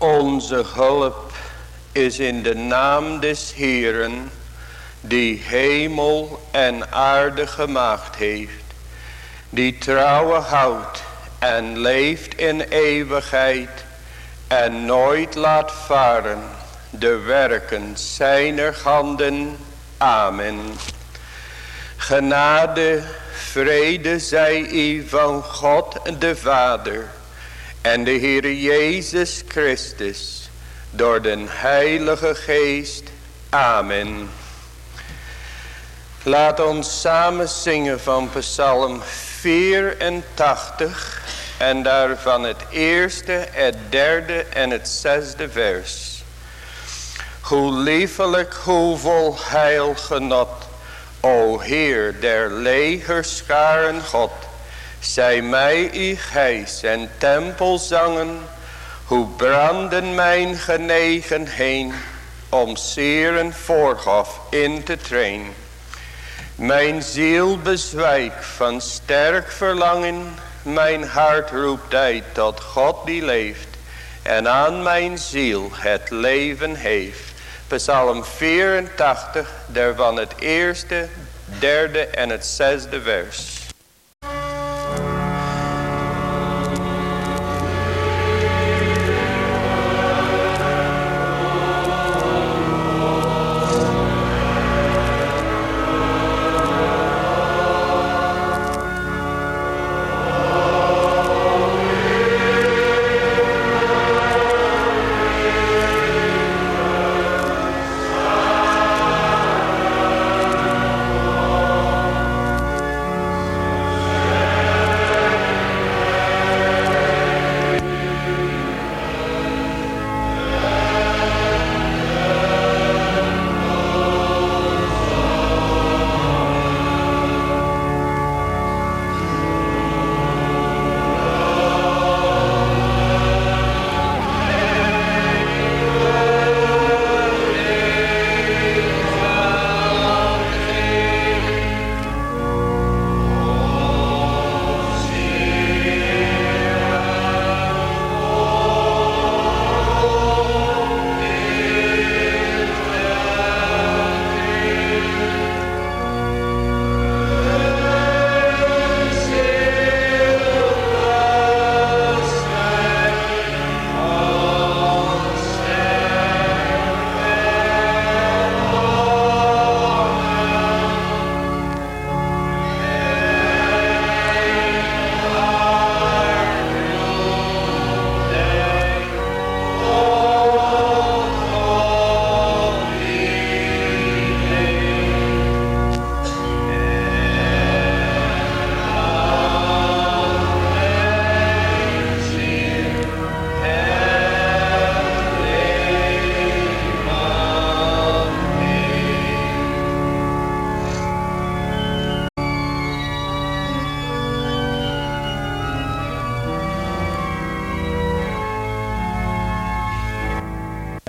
Onze hulp is in de naam des Heeren, die hemel en aarde gemaakt heeft, die trouwe houdt en leeft in eeuwigheid en nooit laat varen de werken zijner handen. Amen. Genade, vrede zij u van God de Vader en de Heer Jezus Christus door den Heilige Geest. Amen. Laat ons samen zingen van Psalm 84 en daarvan het eerste, het derde en het zesde vers. Hoe liefelijk, hoe vol heil genot, o Heer der legerscharen God, zij mij uw geest en tempel zangen, hoe branden mijn genegen heen, om zeer voorgaf in te trainen. Mijn ziel bezwijkt van sterk verlangen, mijn hart roept uit tot God die leeft en aan mijn ziel het leven heeft. Psalm 84, daarvan het eerste, derde en het zesde vers.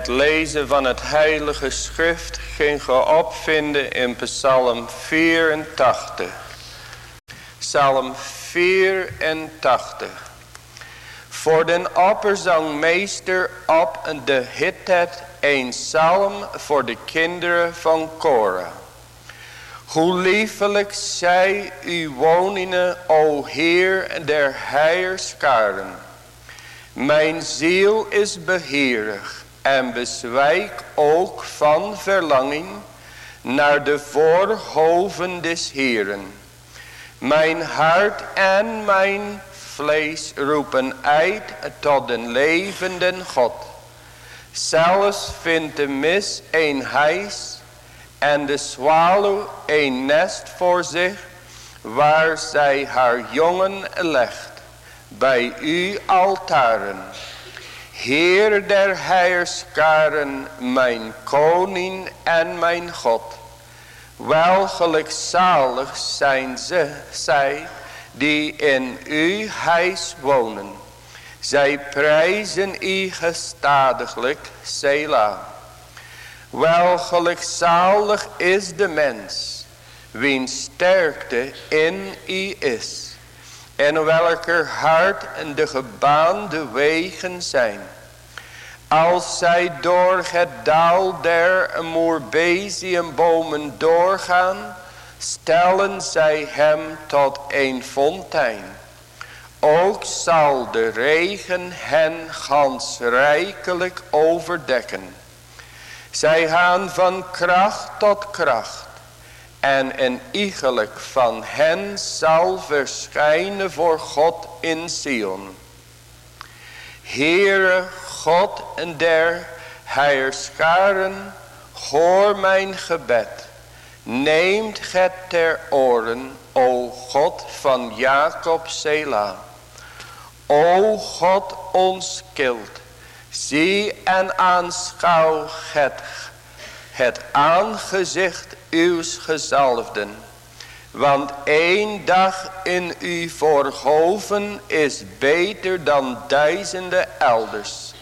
Lezen van het heilige schrift ging ge opvinden in psalm 84. Psalm 84. Voor den opperzangmeester op de hittet een psalm voor de kinderen van Korah. Hoe liefelijk zij uw woningen, o Heer der heierskaren. Mijn ziel is beheerig en bezwijk ook van verlanging naar de voorhoven des Heeren. Mijn hart en mijn vlees roepen uit tot den levenden God. Zelfs vindt de mis een huis en de zwaluw een nest voor zich, waar zij haar jongen legt, bij uw altaren. Heer der heerskaren, mijn koning en mijn God. Wel gelukzalig zijn ze, zij die in uw huis wonen. Zij prijzen u gestadiglijk, Selah. Wel gelukzalig is de mens, wiens sterkte in u is en welker hart de gebaande wegen zijn. Als zij door het dal der moerbeziumbomen doorgaan, stellen zij hem tot een fontein. Ook zal de regen hen gans rijkelijk overdekken. Zij gaan van kracht tot kracht. En een iegelijk van hen zal verschijnen voor God in Sion. Heere God en der heerscharen, hoor mijn gebed. Neemt het ter oren, o God van Jacob Sela. O God ons kilt, zie en aanschouw het, het aangezicht uws gezalfden. Want één dag in u voorhoven is beter dan duizenden elders.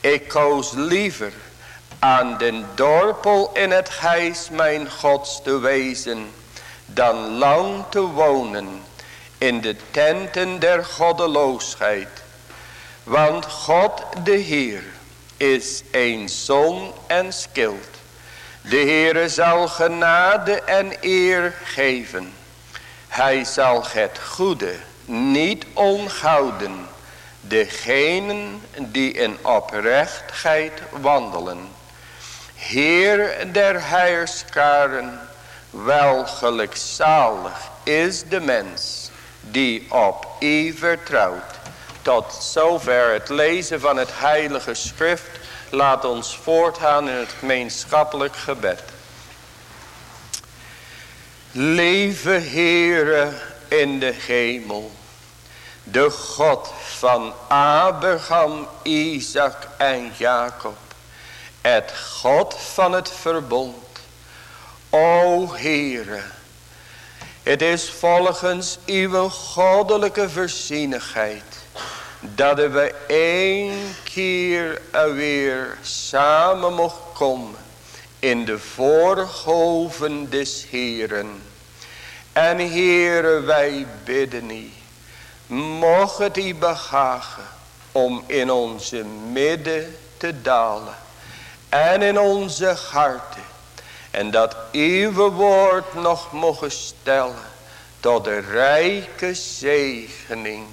Ik koos liever aan den dorpel in het huis mijn gods te wezen, dan lang te wonen in de tenten der goddeloosheid. Want God de Heer is een zon en schild. De Heere zal genade en eer geven. Hij zal het goede niet onhouden. Degenen die in oprechtheid wandelen. Heer der heerskaren, wel gelukzalig is de mens die op u vertrouwt. Tot zover het lezen van het heilige schrift. Laat ons voortgaan in het gemeenschappelijk gebed. Leve Heere in de hemel. De God van Abraham, Isaac en Jacob. Het God van het verbond. O Heere. Het is volgens uw goddelijke voorzienigheid dat we één keer weer samen mocht komen in de voorhoven des Heeren. En Heere, wij bidden u, mocht het u behagen om in onze midden te dalen en in onze harten. En dat uw woord nog mogen stellen tot de rijke zegening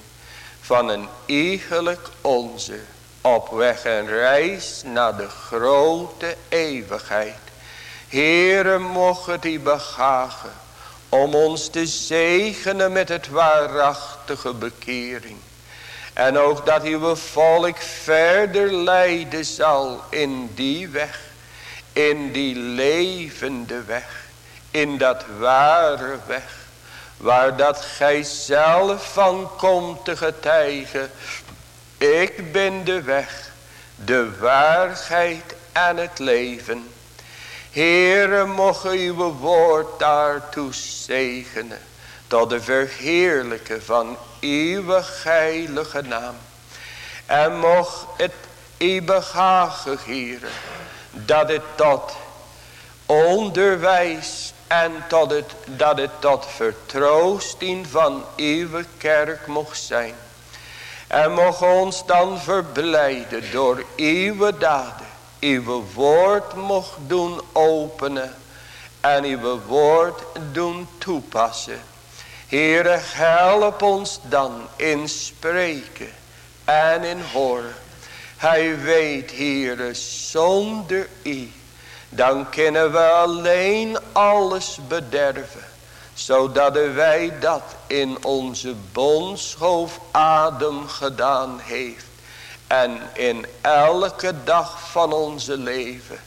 van een iegelijk onze op weg en reis naar de grote eeuwigheid. Heere, mocht u begagen om ons te zegenen met het waarachtige bekering. En ook dat uw volk verder leiden zal in die weg, in die levende weg, in dat ware weg waar dat gij zelf van komt te getuigen. Ik ben de weg, de waarheid en het leven. Heere, mocht uw woord daartoe zegenen. Tot de verheerlijke van uw heilige naam. En mocht het u behagen, dat het tot onderwijs en tot het, dat het tot vertroosting van uw kerk mocht zijn. En mocht ons dan verblijden door uw daden. Uw woord mocht doen openen. En uw woord doen toepassen. Heere, help ons dan in spreken en in horen. Hij weet, Heere, zonder u dan kunnen we alleen alles bederven. Zodat wij dat in onze bonschoof adem gedaan heeft. En in elke dag van onze leven.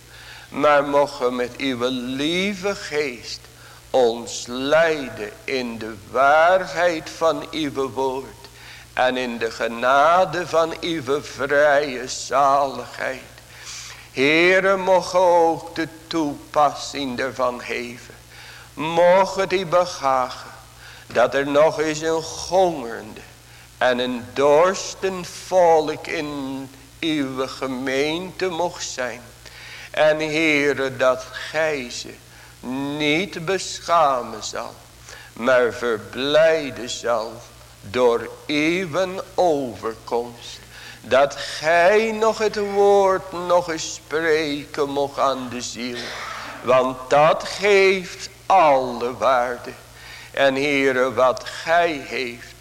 Maar mogen met uw lieve geest ons leiden in de waarheid van uw woord. En in de genade van uw vrije zaligheid. Heere, mocht ook de toepassing ervan geven. Mocht die begagen. Dat er nog eens een hongerende en een dorsten volk in uw gemeente mocht zijn. En Heere, dat gij ze niet beschamen zal. Maar verblijden zal door uw overkomst. Dat gij nog het woord nog eens spreken mocht aan de ziel. Want dat geeft alle waarde. En Heere, wat gij heeft.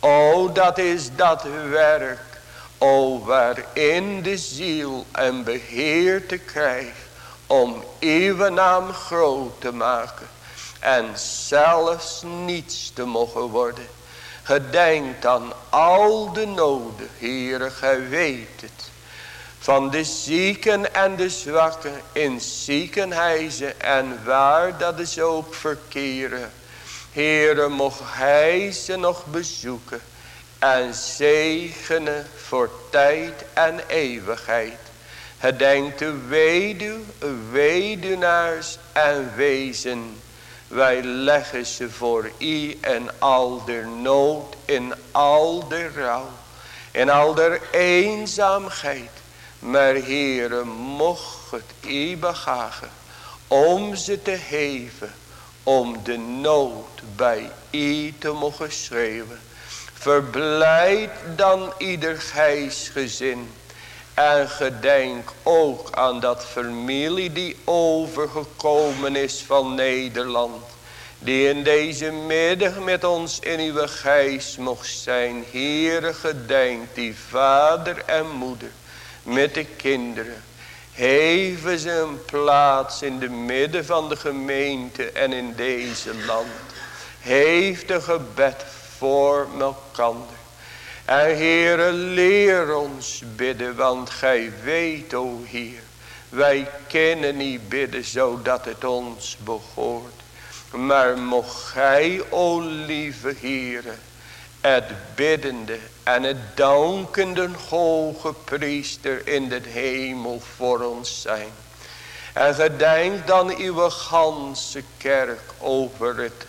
O, dat is dat werk. O, waarin de ziel een beheer te krijgen. Om uw naam groot te maken. En zelfs niets te mogen worden. Gedenkt aan al de noden, Heere, gij weet het. Van de zieken en de zwakken in ziekenhuizen en waar dat is ook verkeren. Heere, mocht hij ze nog bezoeken en zegenen voor tijd en eeuwigheid. Gedenk de weduw, weduwnaars en wezen. Wij leggen ze voor u en al der nood, in al der rouw, in al der eenzaamheid. Maar Heere, mocht het u begagen om ze te heven, om de nood bij u te mogen schreeuwen. Verblijd dan ieder gijsgezin. En gedenk ook aan dat familie die overgekomen is van Nederland. Die in deze middag met ons in uw geest mocht zijn. Heere gedenk die vader en moeder met de kinderen. Heven ze een plaats in de midden van de gemeente en in deze land. Heeft een gebed voor elkander. En Heere, leer ons bidden, want gij weet, o Heer, wij kennen niet bidden zodat het ons behoort. Maar mocht gij, o lieve Heere, het biddende en het dankende hoge priester in de hemel voor ons zijn. En gedenk dan uw ganse kerk over het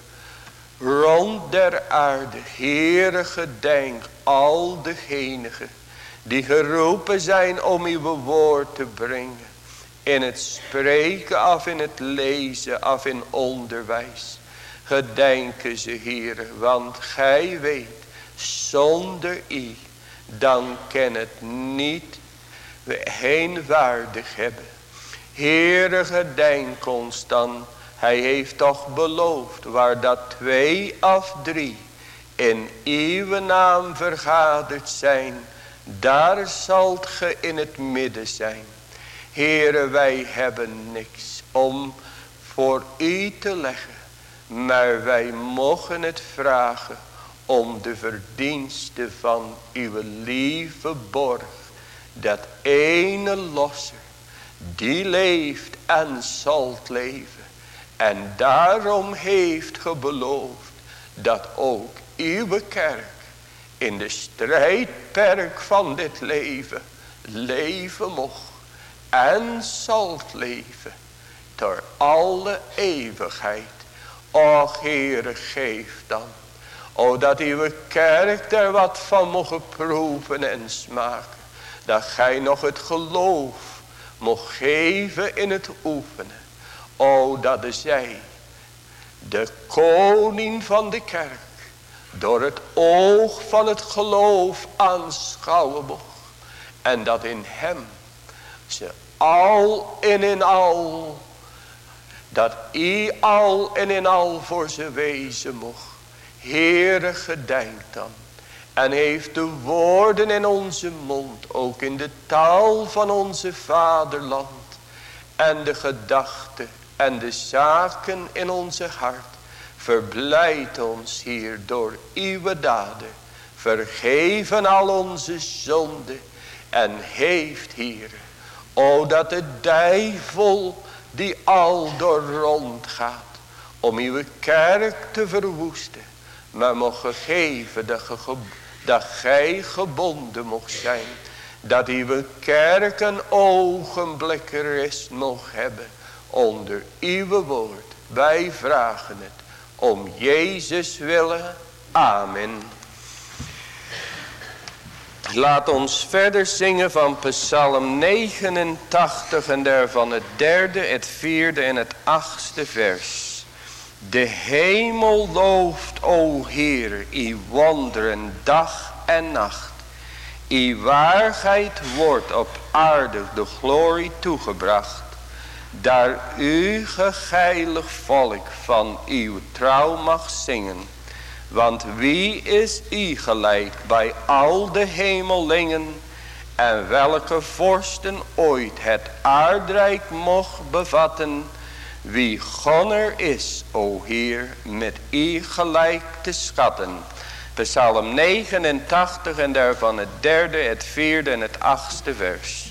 rond der aarde. Heere gedenk al degenigen die geroepen zijn om uw woord te brengen. In het spreken af, in het lezen af, in onderwijs. Gedenken ze, Heere, want gij weet, zonder u, dan kan het niet heen waardig hebben. Heere, gedenk ons dan hij heeft toch beloofd waar dat twee of drie in uw naam vergaderd zijn. Daar zult ge in het midden zijn. Here wij hebben niks om voor u te leggen. Maar wij mogen het vragen om de verdiensten van uw lieve borg. Dat ene losser die leeft en zal leven en daarom heeft ge beloofd dat ook uw kerk in de strijdperk van dit leven leven mocht en zal leven ter alle eeuwigheid. Och Heere geef dan, o dat uw kerk er wat van mocht proeven en smaken. Dat gij nog het geloof mocht geven in het oefenen O dat is zij, de koning van de kerk, door het oog van het geloof aanschouwen mocht. En dat in hem ze al en in al, dat i al en in al voor ze wezen mocht. Heere gedenk dan. En heeft de woorden in onze mond, ook in de taal van onze vaderland. En de gedachten en de zaken in onze hart. Verblijd ons hier door uw daden. Vergeven al onze zonden. En heeft hier. O dat de duivel die al door rond gaat. Om uw kerk te verwoesten. Maar mocht gegeven dat, dat gij gebonden mocht zijn. Dat uw kerk een ogenblik rust mocht hebben onder uw woord. Wij vragen het om Jezus willen. Amen. Laat ons verder zingen van Psalm 89 en daarvan het derde, het vierde en het achtste vers. De hemel looft, o Heer, uw wonderen dag en nacht. I waarheid wordt op aarde de glorie toegebracht. Daar u gegeilig volk van uw trouw mag zingen. Want wie is u gelijk bij al de hemellingen. En welke vorsten ooit het aardrijk mocht bevatten. Wie gonner is, o Heer, met u gelijk te schatten. Psalm 89 en daarvan het derde, het vierde en het achtste vers.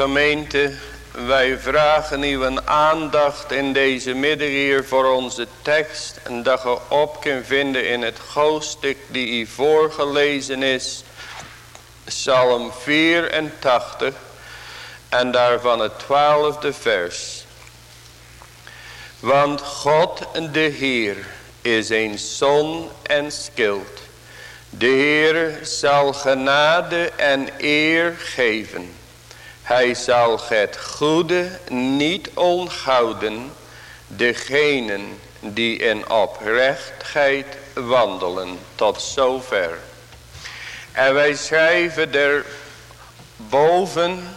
Gemeente, wij vragen uw aandacht in deze middag hier voor onze tekst. En dat je op kunt vinden in het hoofdstuk die u voorgelezen is. Psalm 84 en daarvan het twaalfde vers. Want God de Heer is een zon en schild. De Heer zal genade en eer geven. Hij zal het goede niet onthouden, degenen die in oprechtheid wandelen. Tot zover. En wij schrijven er boven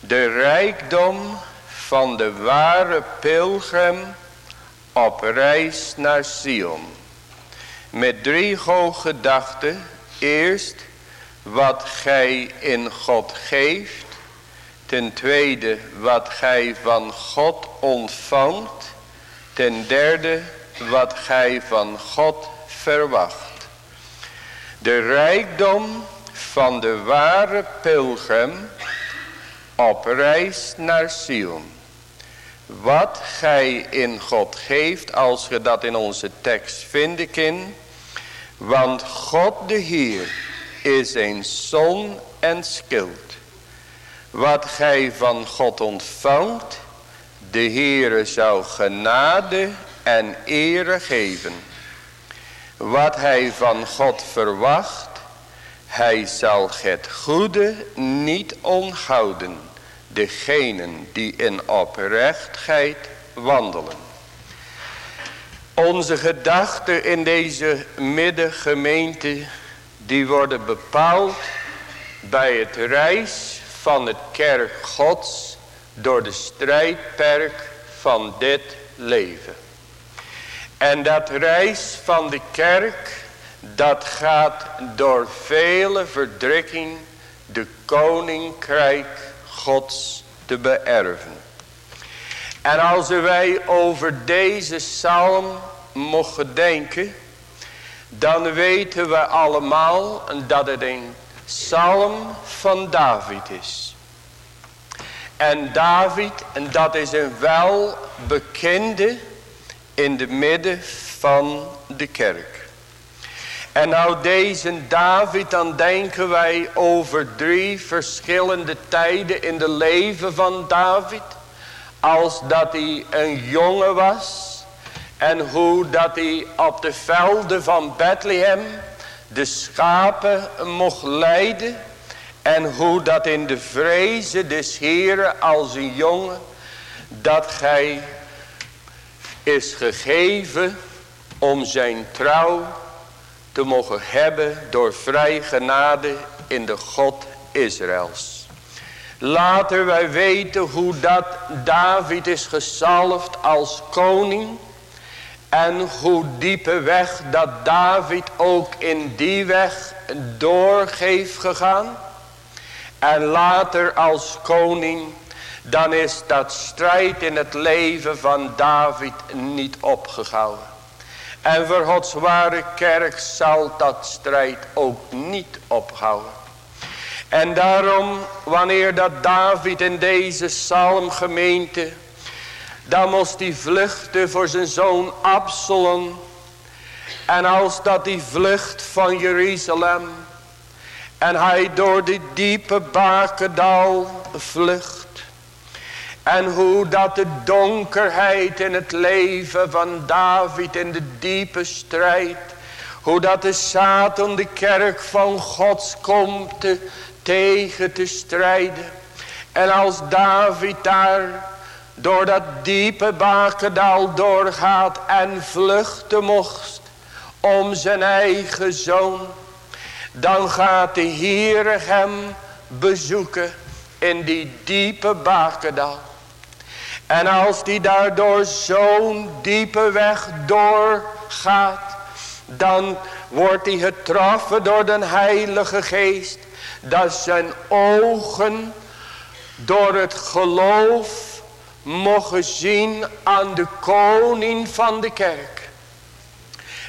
de rijkdom van de ware pilgrim op reis naar Sion. Met drie gedachten. Eerst wat gij in God geeft. Ten tweede wat gij van God ontvangt. Ten derde wat gij van God verwacht. De rijkdom van de ware pilgrim op reis naar Sion. Wat gij in God geeft als je dat in onze tekst vinden kan. Want God de Heer is een zon en schild. Wat gij van God ontvangt, de Heere zou genade en ere geven. Wat hij van God verwacht, hij zal het goede niet onthouden degenen die in oprechtheid wandelen. Onze gedachten in deze middengemeente, die worden bepaald bij het reis van het kerk gods door de strijdperk van dit leven. En dat reis van de kerk, dat gaat door vele verdrukking de koninkrijk gods te beërven. En als wij over deze psalm mogen denken, dan weten we allemaal dat het een psalm van David is. En David, en dat is een welbekende in de midden van de kerk. En nou deze David, dan denken wij over drie verschillende tijden in de leven van David. Als dat hij een jongen was. En hoe dat hij op de velden van Bethlehem de schapen mocht leiden. En hoe dat in de vrezen des Heren als een jongen. Dat gij is gegeven om zijn trouw te mogen hebben door vrij genade in de God Israëls. Later wij weten hoe dat David is gezalfd als koning. En hoe diepe weg dat David ook in die weg doorgeeft gegaan. En later als koning, dan is dat strijd in het leven van David niet opgehouden. En voor Gods ware kerk zal dat strijd ook niet ophouden. En daarom, wanneer dat David in deze psalmgemeente, dan moest hij vluchten voor zijn zoon Absalom. En als dat die vlucht van Jeruzalem, en hij door die diepe bakendal vlucht. En hoe dat de donkerheid in het leven van David in de diepe strijd. Hoe dat de Satan de kerk van Gods komt te, tegen te strijden. En als David daar door dat diepe bakendal doorgaat en vluchten mocht om zijn eigen zoon. Dan gaat de Heer hem bezoeken in die diepe bakendal. En als die daardoor zo'n diepe weg doorgaat. Dan wordt hij getroffen door de heilige geest. Dat zijn ogen door het geloof mogen zien aan de koning van de kerk.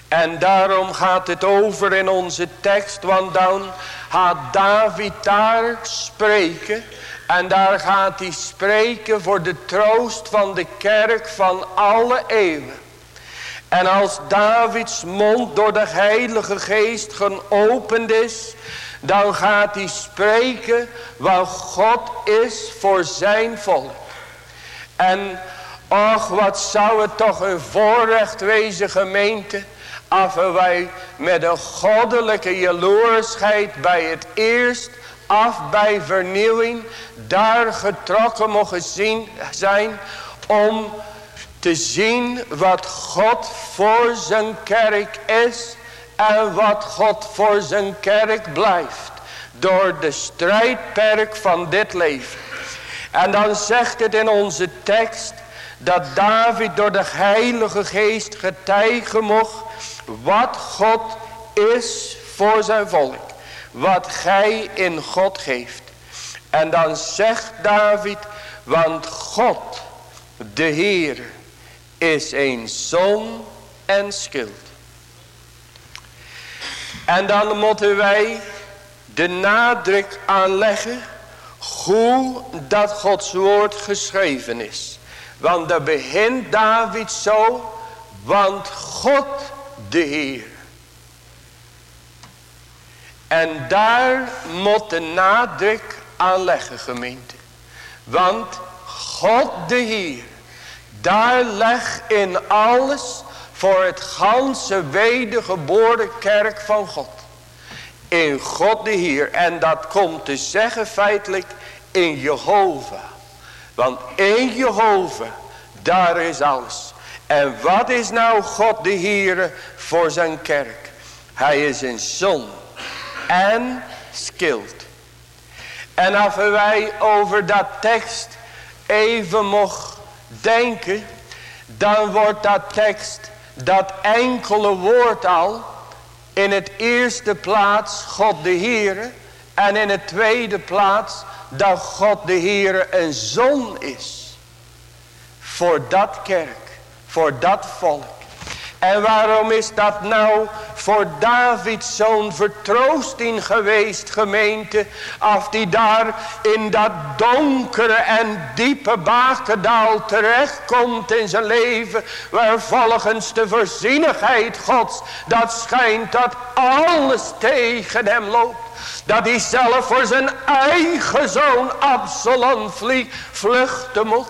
En daarom gaat het over in onze tekst. Want dan gaat David daar spreken En daar gaat hij spreken voor de troost van de kerk van alle eeuwen. En als Davids mond door de heilige geest geopend is. Dan gaat hij spreken wat God is voor zijn volk. En och wat zou het toch een voorrecht wezen gemeente. Als wij met een goddelijke jaloersheid bij het eerst af bij vernieuwing daar getrokken mogen zien, zijn om te zien wat God voor zijn kerk is en wat God voor zijn kerk blijft. Door de strijdperk van dit leven. En dan zegt het in onze tekst dat David door de heilige geest getuigen mocht wat God is voor zijn volk. Wat gij in God geeft. En dan zegt David, want God, de Heer, is een zon en schild. En dan moeten wij de nadruk aanleggen hoe dat Gods woord geschreven is. Want daar begint David zo, want God de Heer. En daar moet de nadruk aan leggen gemeente. Want God de Heer, daar leg in alles voor het ganse wedergeboren kerk van God. In God de Heer. En dat komt te zeggen feitelijk in Jehovah. Want in Jehovah, daar is alles. En wat is nou God de Heer voor zijn kerk? Hij is een zon en schild. En als wij over dat tekst even mogen denken, dan wordt dat tekst, dat enkele woord al, in het eerste plaats God de Heere, en in het tweede plaats dat God de Heere een zon is. Voor dat kerk, voor dat volk. En waarom is dat nou voor David zo'n vertroosting geweest gemeente. Als die daar in dat donkere en diepe terecht terechtkomt in zijn leven. Waar volgens de voorzienigheid gods dat schijnt dat alles tegen hem loopt. Dat hij zelf voor zijn eigen zoon Absalom vluchten moet.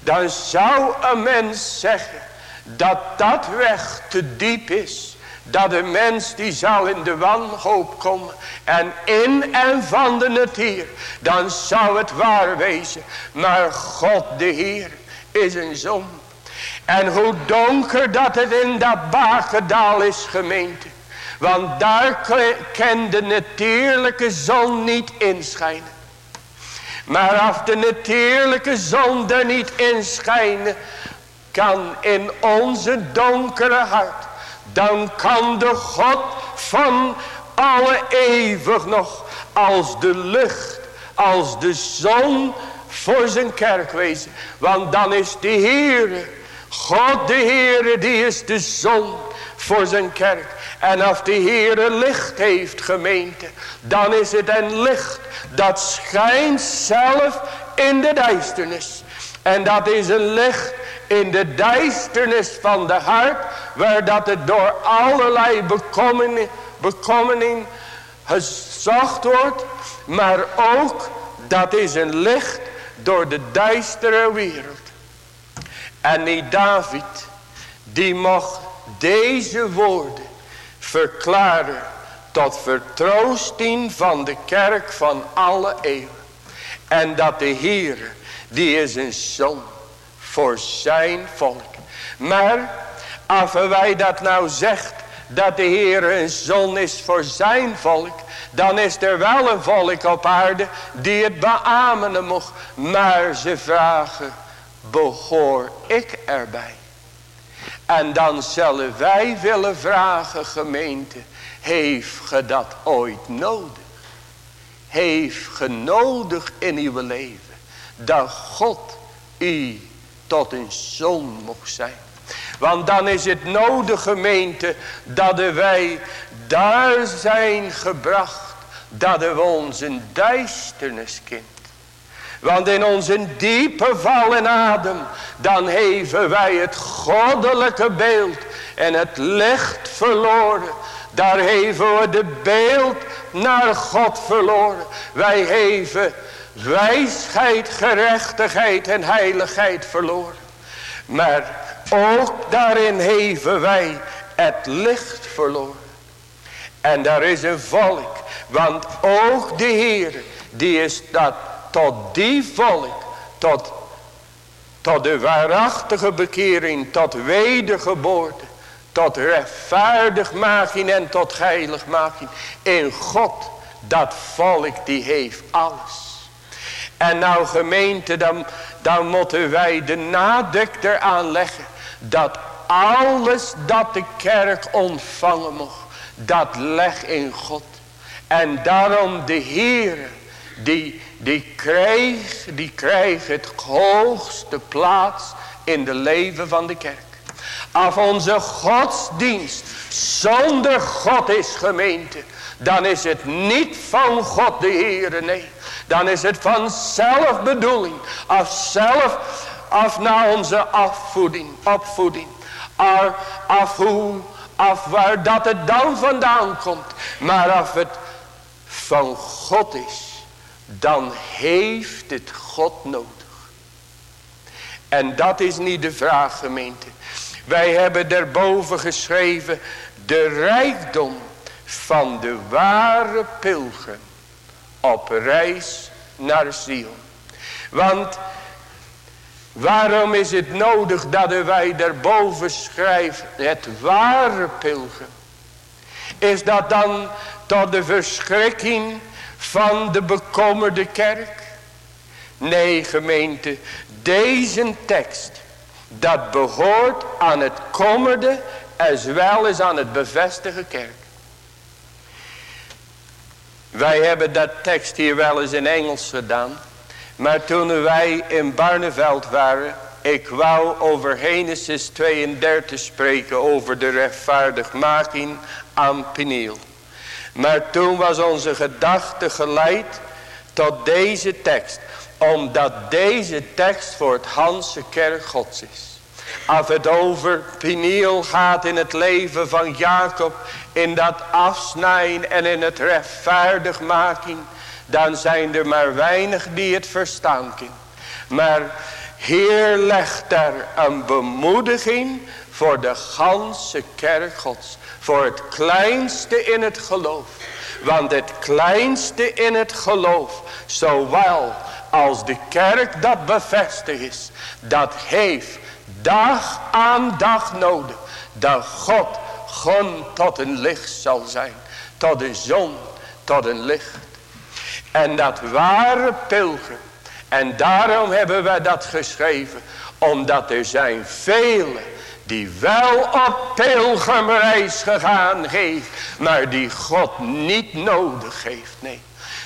Dan zou een mens zeggen dat dat weg te diep is. Dat de mens die zal in de wanhoop komen. En in en van de natuur. Dan zou het waar wezen. Maar God de Heer is een zon. En hoe donker dat het in dat Bagendaal is gemeente. Want daar kan de natuurlijke zon niet inschijnen. Maar als de natuurlijke zon er niet inschijnen kan in onze donkere hart. Dan kan de God van alle eeuwig nog als de lucht, als de zon voor zijn kerk wezen. Want dan is de Heere, God de Heere, die is de zon voor zijn kerk. En als de Heere licht heeft gemeente, dan is het een licht dat schijnt zelf in de duisternis. En dat is een licht in de duisternis van de hart, waar dat het door allerlei bekommening, bekommening gezocht wordt, maar ook dat is een licht door de duistere wereld. En die David, die mocht deze woorden verklaren tot vertroosting van de kerk van alle eeuwen. En dat de Heer, die is een zon voor zijn volk. Maar als wij dat nou zegt dat de Heer een zon is voor zijn volk. Dan is er wel een volk op aarde die het beamen mocht. Maar ze vragen, behoor ik erbij? En dan zullen wij willen vragen gemeente, heeft ge dat ooit nodig? Heeft genodigd in uw leven dat God u tot een zon mocht zijn. Want dan is het nodig gemeente dat wij daar zijn gebracht dat we in duisternis kind. Want in onze diepe val en adem, dan heven wij het goddelijke beeld en het licht verloren. Daar heven we de beeld naar God verloren. Wij heven wijsheid, gerechtigheid en heiligheid verloren. Maar ook daarin heven wij het licht verloren. En daar is een volk. Want ook de Heer, die is dat tot die volk, tot, tot de waarachtige bekering, tot wedergeboorte, tot rechtvaardigmaking en tot heiligmaking. In God, dat volk die heeft alles. En nou gemeente, dan, dan moeten wij de nadruk eraan leggen. Dat alles dat de kerk ontvangen mocht. Dat leg in God. En daarom de Heer. Die, die krijgt die krijgt het hoogste plaats in de leven van de kerk. Als onze godsdienst zonder God is gemeente. Dan is het niet van God de Heer, nee. Dan is het van zelfbedoeling. Of zelf, af naar onze afvoeding, opvoeding. Af, hoe, af waar dat het dan vandaan komt. Maar als het van God is, dan heeft het God nodig. En dat is niet de vraag gemeente. Wij hebben daarboven geschreven de rijkdom van de ware pilgrim op reis naar Zion. Want waarom is het nodig dat wij daarboven schrijven het ware pilgrim? Is dat dan tot de verschrikking van de bekommerde kerk? Nee gemeente, deze tekst, dat behoort aan het kommerde als wel als aan het bevestigen kerk. Wij hebben dat tekst hier wel eens in Engels gedaan. Maar toen wij in Barneveld waren. Ik wou over Genesis 32 spreken. Over de rechtvaardigmaking aan Peniel. Maar toen was onze gedachte geleid tot deze tekst. Omdat deze tekst voor het Hanse kerk gods is. Als het over Peniel gaat in het leven van Jacob. In dat afsnijden en in het rechtvaardig maken. Dan zijn er maar weinig die het verstaan. Maar Heer legt daar een bemoediging voor de ganse kerk gods. Voor het kleinste in het geloof. Want het kleinste in het geloof. Zowel als de kerk dat bevestigd is. Dat heeft dag aan dag nodig. Dat God gewoon tot een licht zal zijn. Tot een zon, tot een licht. En dat ware pilgrim. En daarom hebben wij dat geschreven. Omdat er zijn velen die wel op pilgrimreis gegaan heeft. Maar die God niet nodig heeft. Nee.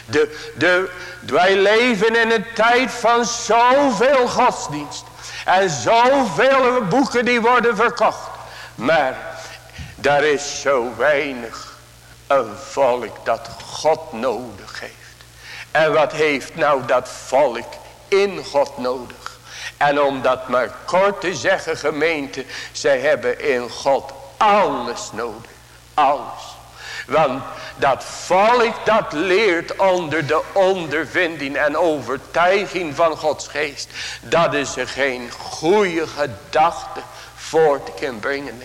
De, de, wij leven in een tijd van zoveel godsdienst. En zoveel boeken die worden verkocht. Maar daar is zo weinig een volk dat God nodig heeft. En wat heeft nou dat volk in God nodig? En om dat maar kort te zeggen gemeente. Zij hebben in God alles nodig. Alles. Want dat volk dat leert onder de ondervinding en overtuiging van Gods geest. Dat is er geen goede gedachte voor te kunnen brengen.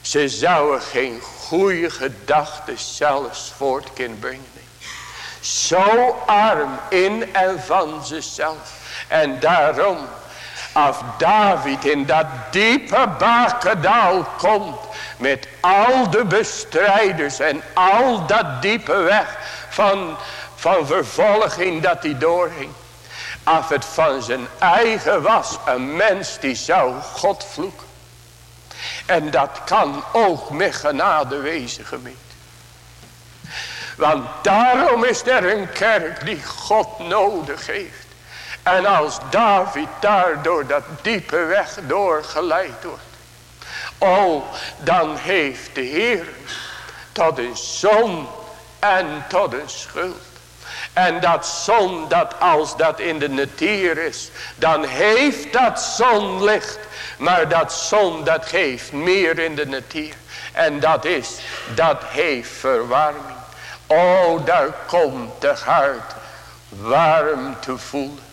Ze zouden geen goede gedachte zelfs voort kunnen brengen. Zo arm in en van zichzelf. En daarom, als David in dat diepe bakendaal komt met al de bestrijders en al dat diepe weg van, van vervolging dat hij doorhing. Als het van zijn eigen was, een mens die zou God vloeken. En dat kan ook met genade wezen gemeente. Want daarom is er een kerk die God nodig heeft. En als David daar door dat diepe weg doorgeleid wordt. Oh, dan heeft de Heer tot een zon en tot een schuld. En dat zon, dat als dat in de natuur is, dan heeft dat zonlicht. Maar dat zon, dat geeft meer in de natuur. En dat is, dat heeft verwarming. Oh, daar komt de hart warm te voelen.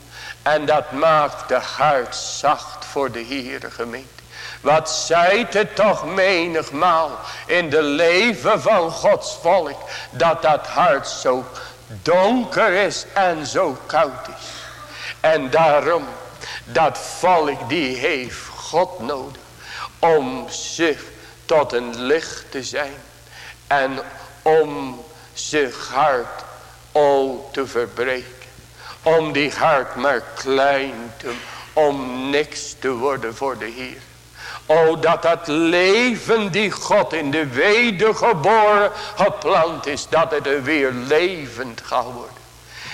En dat maakt de hart zacht voor de Heere gemeente. Wat zijt het toch menigmaal in de leven van Gods volk. Dat dat hart zo donker is en zo koud is. En daarom dat volk die heeft God nodig. Om zich tot een licht te zijn. En om zich hart o te verbreken. Om die hart maar klein te, om niks te worden voor de Heer. O dat dat leven die God in de wedergeboren geplant is. Dat het er weer levend gaat worden.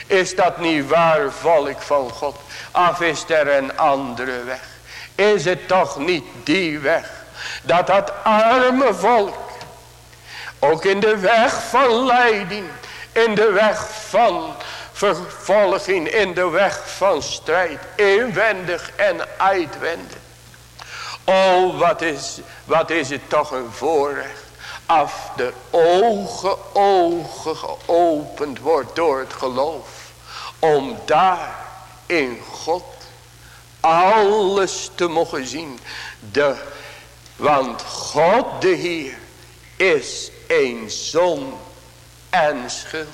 Is dat niet waar volk van God? Of is er een andere weg? Is het toch niet die weg? Dat dat arme volk. Ook in de weg van leiding. In de weg van vervolging. In de weg van strijd. Inwendig en uitwendig. Oh, wat is, wat is het toch een voorrecht. Af de ogen, ogen geopend wordt door het geloof. Om daar in God alles te mogen zien. De, want God de Heer is een zon en schuld.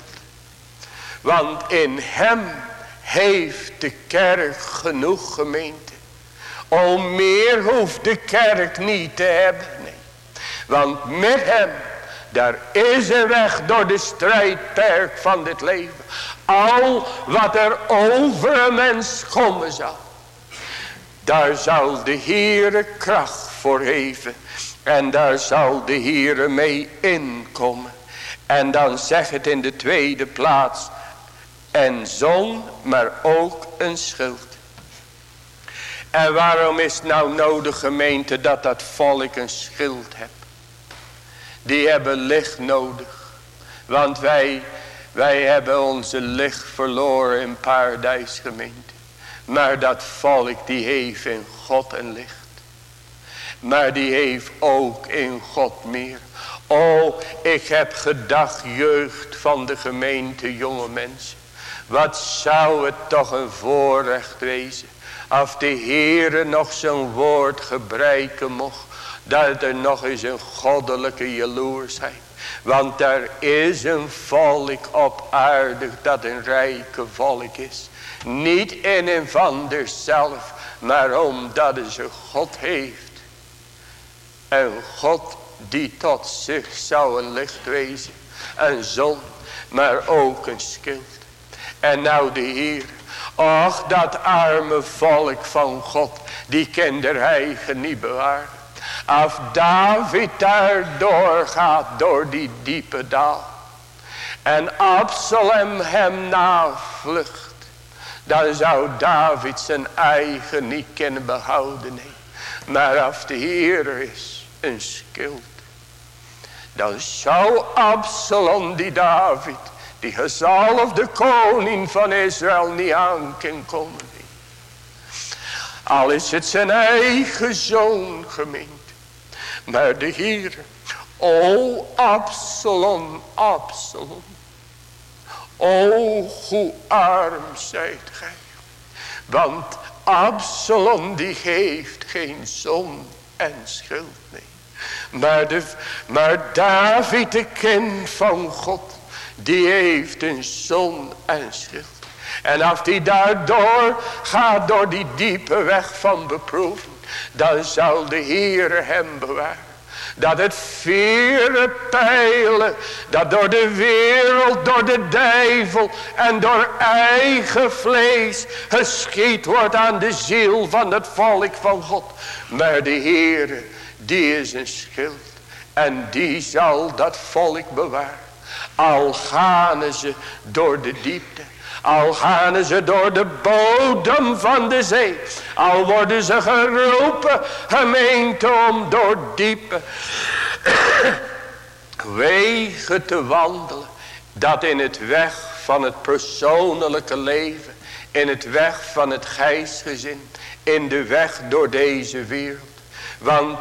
Want in hem heeft de kerk genoeg gemeente. O meer hoeft de kerk niet te hebben. Nee. Want met hem, daar is een weg door de strijdperk van dit leven. Al wat er over een mens komen zal. Daar zal de Heere kracht voor geven. En daar zal de Heere mee inkomen. En dan zegt het in de tweede plaats. En zon, maar ook een schild. En waarom is nou nodig gemeente dat dat volk een schild hebt? Die hebben licht nodig. Want wij, wij hebben onze licht verloren in paradijsgemeente. Maar dat volk die heeft in God een licht. Maar die heeft ook in God meer. Oh, ik heb gedacht jeugd van de gemeente jonge mensen. Wat zou het toch een voorrecht wezen. Als de Heere nog zijn woord gebruiken mocht. Dat er nog eens een goddelijke jaloersheid. Want er is een volk op aarde dat een rijke volk is. Niet in en van zelf, maar omdat het een God heeft. Een God die tot zich zou een licht wezen. Een zon, maar ook een schild. En nou de Heer. Och, dat arme volk van God. Die kende eigen niet bewaren. Als David daar doorgaat door die diepe dal. En Absalom hem navlucht. Dan zou David zijn eigen niet kunnen behouden. Nee. Maar als de Heer is een schild. Dan zou Absalom die David. Die gezalfde koning van Israël niet aan kan komen. Al is het zijn eigen zoon gemeend. Maar de Heer. O Absalom, Absalom. O, hoe arm zijt gij. Want Absalom die heeft geen zon en schuld. Nee. Maar, de, maar David de kind van God. Die heeft een zon en schuld. En als hij daardoor gaat door die diepe weg van beproeving. Dan zal de Heer hem bewaren. Dat het vere pijlen. Dat door de wereld, door de duivel. En door eigen vlees. Geschiet wordt aan de ziel van het volk van God. Maar de Heer, die is een schild. En die zal dat volk bewaren. Al gaan ze door de diepte. Al gaan ze door de bodem van de zee. Al worden ze geroepen, gemeente om door diepe wegen te wandelen. Dat in het weg van het persoonlijke leven. In het weg van het geestgezin. In de weg door deze wereld. Want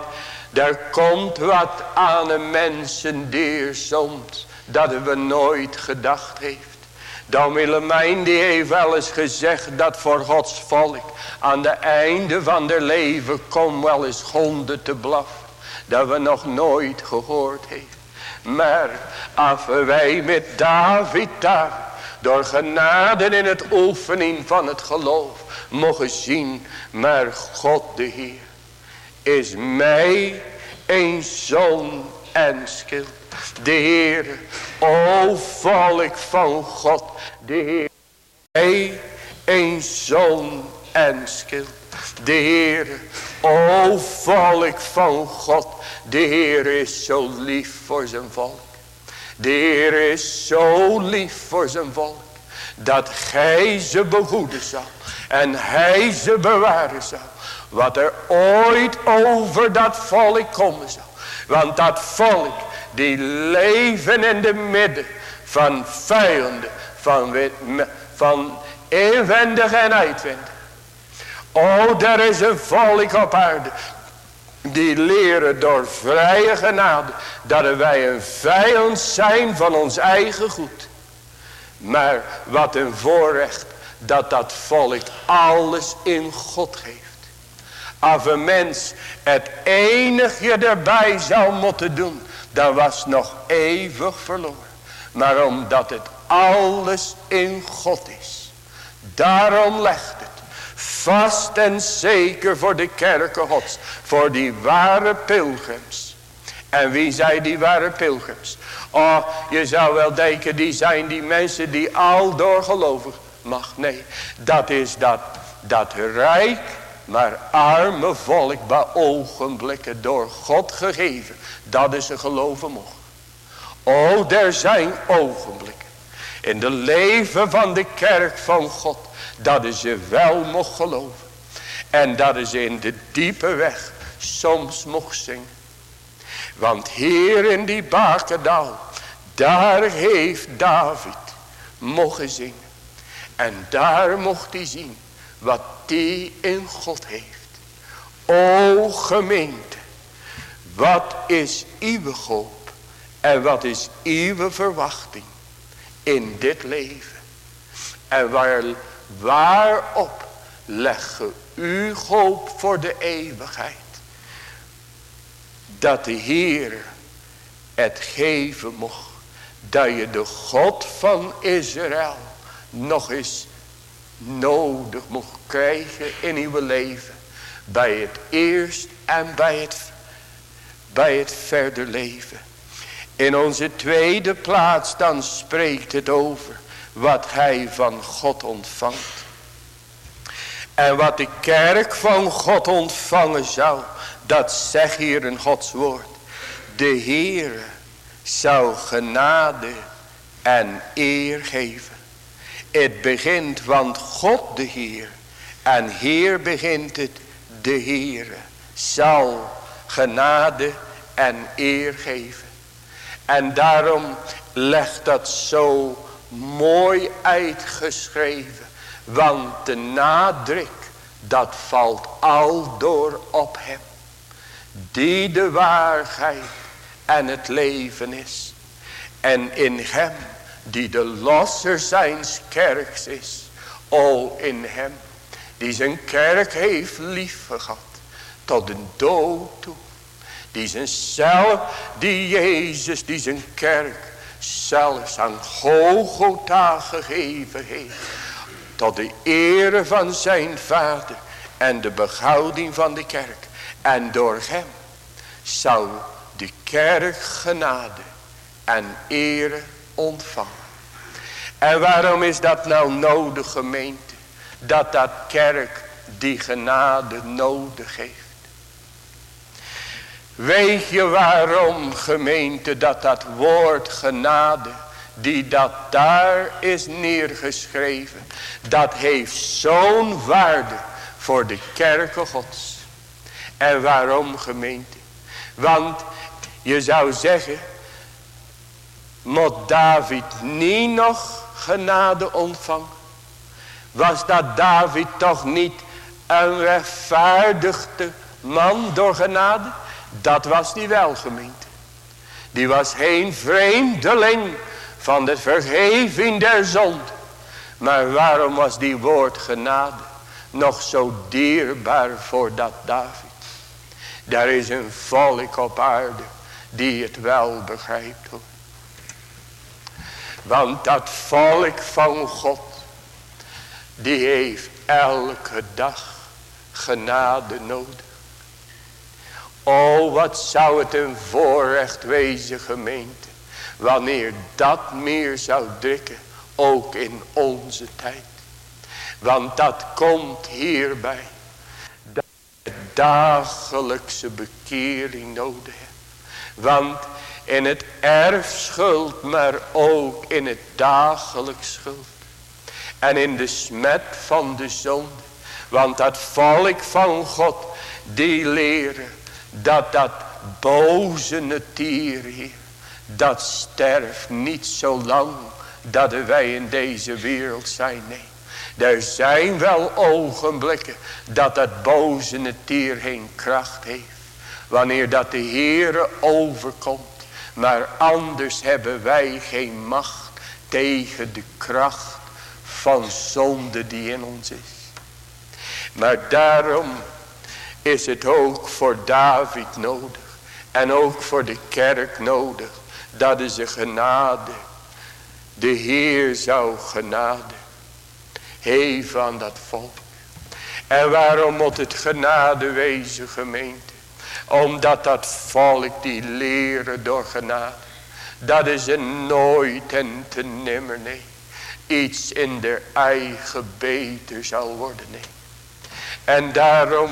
er komt wat aan een mensen dier soms. Dat we nooit gedacht heeft. Dan Willemijn die heeft wel eens gezegd dat voor Gods volk aan de einde van der leven kom wel eens honden te blaffen. Dat we nog nooit gehoord heeft. Maar als wij met David daar door genade in het oefening van het geloof mogen zien. Maar God de Heer is mij een zoon en schild. De Heer, o volk van God, de Heer, mij een zoon en schild. De Heer, o volk van God, de Heer is zo lief voor zijn volk. De Heer is zo lief voor zijn volk. Dat gij ze behoeden zal. En hij ze bewaren zal. Wat er ooit over dat volk komen zal. Want dat volk die leven in de midden van vijanden. Van, van inwendig en uitwendig. Oh, er is een volk op aarde. Die leren door vrije genade. Dat wij een vijand zijn van ons eigen goed. Maar wat een voorrecht. Dat dat volk alles in God geeft. Als een mens het enige erbij zou moeten doen. Dan was nog eeuwig verloren. Maar omdat het alles in God is. Daarom legt het vast en zeker voor de kerken gods. Voor die ware pilgrims. En wie zijn die ware pilgrims? Oh, je zou wel denken, die zijn die mensen die al doorgelovig mag. Nee, dat is dat, dat rijk, maar arme volk bij ogenblikken door God gegeven. Dat is een geloven mocht. Oh, er zijn ogenblikken. In de leven van de kerk van God dat is je wel mocht geloven. En dat is in de diepe weg soms mocht zingen. Want hier in die bakendal, daar heeft David mogen zingen. En daar mocht hij zien wat hij in God heeft. O gemeente, wat is uw hoop en wat is uw verwachting in dit leven? En waar Waarop leggen u hoop voor de eeuwigheid. Dat de Heer het geven mocht. Dat je de God van Israël nog eens nodig mocht krijgen in uw leven. Bij het eerst en bij het, bij het verder leven. In onze tweede plaats dan spreekt het over wat hij van God ontvangt. En wat de kerk van God ontvangen zou, dat zegt hier in Gods woord. De Heere zou genade en eer geven. Het begint, want God de Heer. En hier begint het, de Heere zal genade en eer geven. En daarom legt dat zo mooi uitgeschreven. Want de nadruk, dat valt al door op hem. Die de waarheid en het leven is. En in hem, die de losser zijns kerks is. O in hem, die zijn kerk heeft lief gehad. Tot de dood toe. Die zijn zelf, die Jezus, die zijn kerk zelfs aan Golgotha gegeven heeft. Tot de ere van zijn vader en de behouding van de kerk. En door hem zou de kerk genade en ere ontvangen. En waarom is dat nou nodig gemeente? Dat dat kerk die genade nodig heeft. Weet je waarom gemeente dat dat woord genade die dat daar is neergeschreven. Dat heeft zo'n waarde voor de kerken gods. En waarom gemeente? Want je zou zeggen. Moet David niet nog genade ontvangen? Was dat David toch niet een rechtvaardigde man door genade? Dat was die wel gemeente. Die was geen vreemdeling van de vergeving der zonde. Maar waarom was die woord genade nog zo dierbaar voor dat David? Daar is een volk op aarde die het wel begrijpt. Hoor. Want dat volk van God, die heeft elke dag genade nodig. Oh, wat zou het een voorrecht wezen gemeente. Wanneer dat meer zou drukken. Ook in onze tijd. Want dat komt hierbij. Dat we dagelijkse bekering nodig hebben. Want in het erfschuld, maar ook in het dagelijks schuld. En in de smet van de zonde. Want dat volk van God, die leren dat dat boze natuur hier, dat sterft niet zo lang dat wij in deze wereld zijn. Nee, er zijn wel ogenblikken dat dat boze natuur geen kracht heeft. Wanneer dat de Heere overkomt. Maar anders hebben wij geen macht tegen de kracht van zonde die in ons is. Maar daarom is het ook voor David nodig. En ook voor de kerk nodig. Dat is een genade. De Heer zou genade geven aan dat volk. En waarom moet het genade wezen gemeente? Omdat dat volk die leren door genade. Dat is een nooit en te nimmer nee. Iets in der eigen beter zal worden nee. En daarom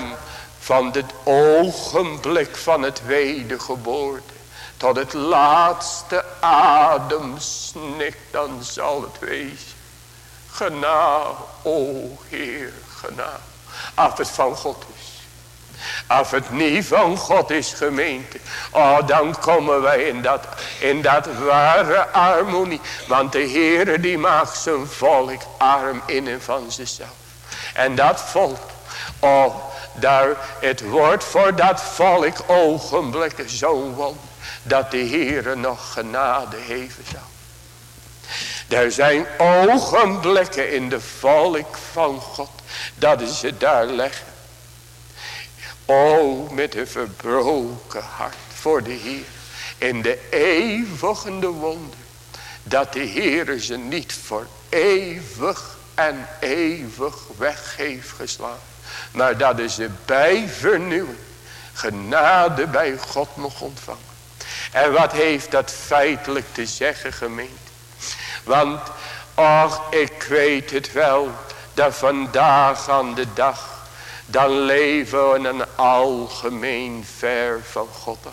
van het ogenblik van het wedergeboorte. Tot het laatste ademsnik dan zal het wezen. Genade, o Heer, genade. Als het van God is. Als het niet van God is gemeente. Oh dan komen wij in dat, in dat ware harmonie. Want de Heer die maakt zijn volk arm in en van zichzelf. En dat volk. Oh daar het wordt voor dat volk ogenblikken zo won. Dat de Heere nog genade geven zal. Er zijn ogenblikken in de volk van God. Dat ze daar leggen. O met een verbroken hart voor de Heer. In de eeuwigende wonder. Dat de Heer ze niet voor eeuwig en eeuwig weg heeft geslagen. Maar dat is de bij vernieuwing. Genade bij God nog ontvangen. En wat heeft dat feitelijk te zeggen gemeente? Want, ach, ik weet het wel. Dat vandaag aan de dag. Dan leven we een algemeen ver van God af.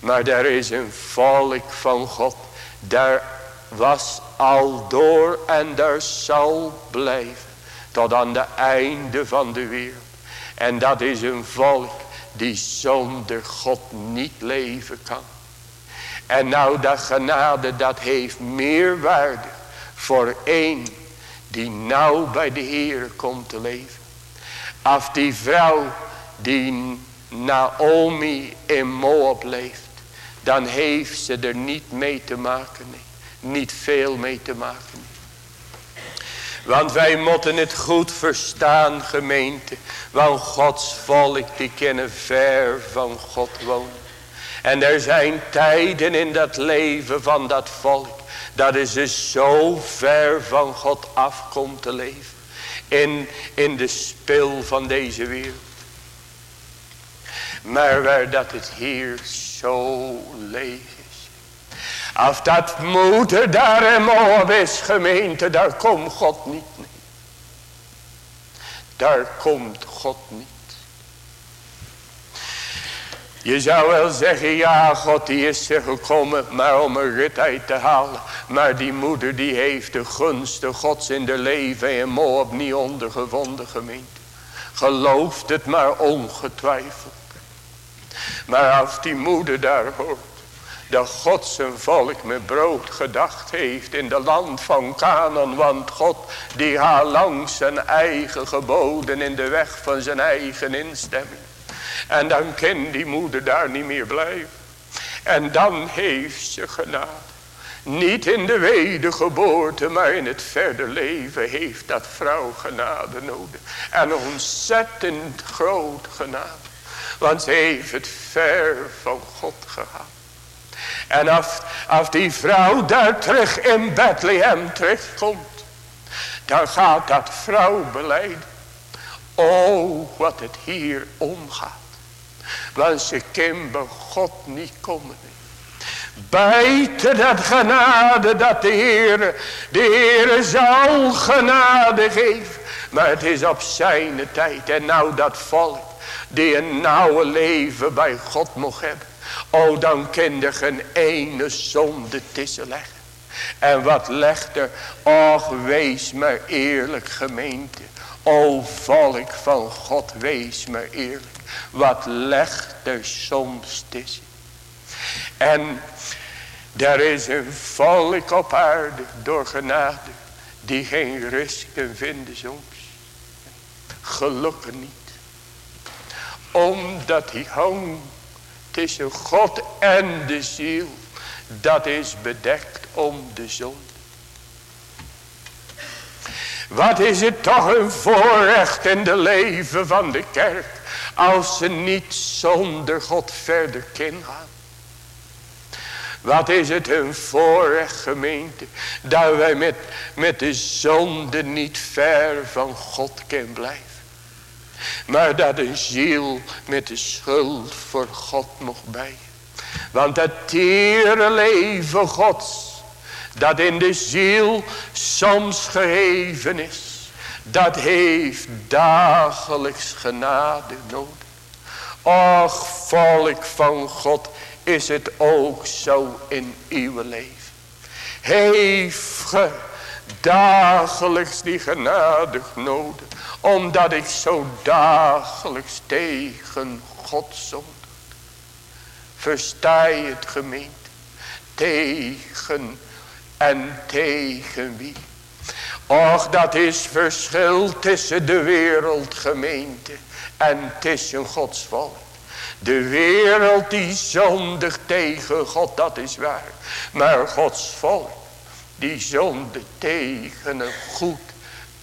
Maar er is een volk van God. Daar was al door en daar zal blijven. Tot aan de einde van de wereld. En dat is een volk die zonder God niet leven kan. En nou dat genade dat heeft meer waarde voor één die nou bij de Heer komt te leven. Af die vrouw die Naomi in Moab leeft. Dan heeft ze er niet mee te maken. Niet veel mee te maken. Want wij moeten het goed verstaan gemeente. Want Gods volk die kennen ver van God wonen. En er zijn tijden in dat leven van dat volk. Dat is dus zo ver van God afkomt te leven. In, in de spil van deze wereld. Maar waar dat het hier zo leeg als dat moeder daar in Moab is gemeente, daar komt God niet. Nee. Daar komt God niet. Je zou wel zeggen, ja, God die is er gekomen, maar om een rit uit te halen. Maar die moeder die heeft de gunsten gods in de leven in Moab niet ondergevonden gemeente. Gelooft het maar ongetwijfeld. Maar als die moeder daar hoort, dat God zijn volk met brood gedacht heeft in de land van Canaan. Want God die haar langs zijn eigen geboden in de weg van zijn eigen instemming. En dan kan die moeder daar niet meer blijven. En dan heeft ze genade. Niet in de wedergeboorte, maar in het verder leven heeft dat vrouw genade nodig. En ontzettend groot genade. Want ze heeft het ver van God gehad. En als, als die vrouw daar terug in Bethlehem terugkomt. Dan gaat dat vrouw beleiden. Oh, wat het hier omgaat. Kan bij God niet komen. Buiten dat genade dat de Heer, de Heer zal genade geven. Maar het is op zijn tijd. En nou dat volk die een nauwe leven bij God mocht hebben. Oh, dan kan er geen ene zonde tussen leggen. En wat legt er? Och, wees maar eerlijk gemeente. O volk van God, wees maar eerlijk. Wat legt er soms tussen? En er is een volk op aarde door genade. Die geen rust kan vinden soms. Gelukkig niet. Omdat hij hangt tussen God en de ziel. Dat is bedekt om de zon. Wat is het toch een voorrecht in de leven van de kerk. Als ze niet zonder God verder kan gaan. Wat is het een voorrecht gemeente. Dat wij met, met de zonde niet ver van God kunnen blijven. Maar dat een ziel met de schuld voor God mocht bij. Want het tere leven gods. Dat in de ziel soms geheven is. Dat heeft dagelijks genade nodig. Och volk van God is het ook zo in uw leven. Heeft ge dagelijks die genade nodig. Omdat ik zo dagelijks tegen God zondig. Versta je het gemeente? Tegen en tegen wie? Och, dat is verschil tussen de wereldgemeente en tussen Gods volk. De wereld die zondigt tegen God, dat is waar. Maar Gods volk, die zonde tegen een goed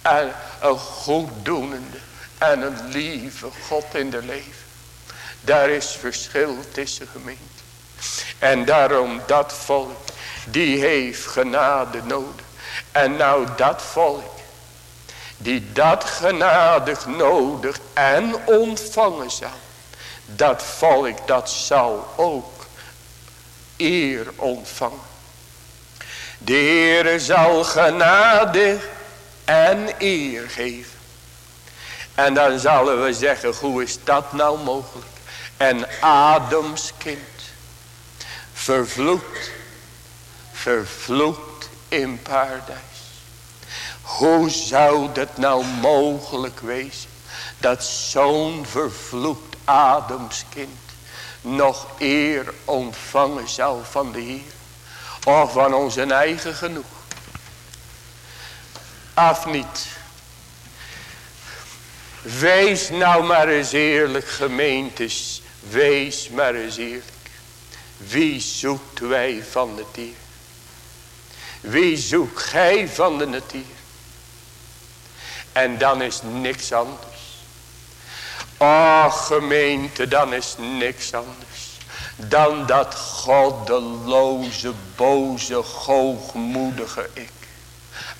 en een goeddoenende en een lieve God in de leven. Daar is verschil tussen gemeente. En daarom dat volk, die heeft genade nodig. En nou dat volk, die dat genadig nodig en ontvangen zal. Dat volk dat zal ook eer ontvangen. De Heere zal genade en eer geven. En dan zullen we zeggen, hoe is dat nou mogelijk? En Adams kind, vervloekt, vervloekt in paradijs. Hoe zou dat nou mogelijk wezen? Dat zo'n vervloekt Adams kind nog eer ontvangen zou van de Heer. Of van onze eigen genoeg. Af niet. Wees nou maar eens eerlijk gemeentes. Wees maar eens eerlijk. Wie zoekt wij van de dier? Wie zoekt gij van de natuur? En dan is niks anders. Ach gemeente, dan is niks anders. Dan dat goddeloze, boze, hoogmoedige ik.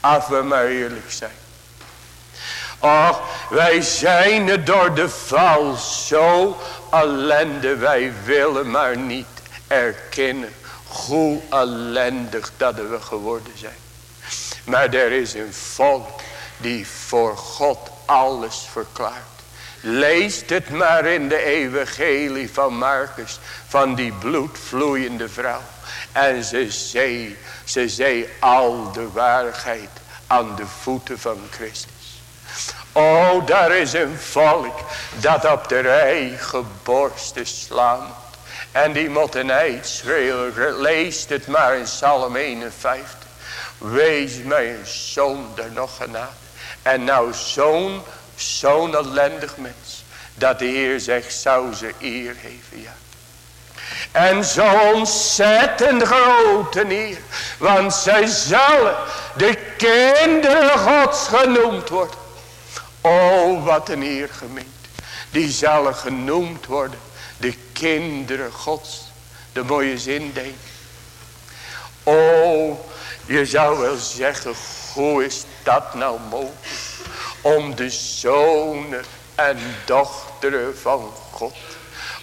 Als we maar eerlijk zijn. Ach, wij zijn door de val zo ellende. Wij willen maar niet erkennen hoe ellendig dat we geworden zijn. Maar er is een volk die voor God alles verklaart. Leest het maar in de evangelie van Marcus. Van die bloedvloeiende vrouw. En ze zei, ze zei al de waarheid aan de voeten van Christus. Oh, daar is een volk dat op de eigen borsten slaamt. En die moet ineens schreeuwen. Lees het maar in Psalm 51. Wees mij een zonder nog genade. En nou zo'n, zo'n ellendig mens. Dat de Heer zegt, zou ze eer geven, ja. En zo ontzettend grote eer. Want zij zullen de kinderen gods genoemd worden. Oh, wat een eer gemeente. Die zullen genoemd worden. De kinderen gods. De mooie zin denk. Oh, je zou wel zeggen, hoe is dat nou mogelijk? Om de zonen en dochteren van God.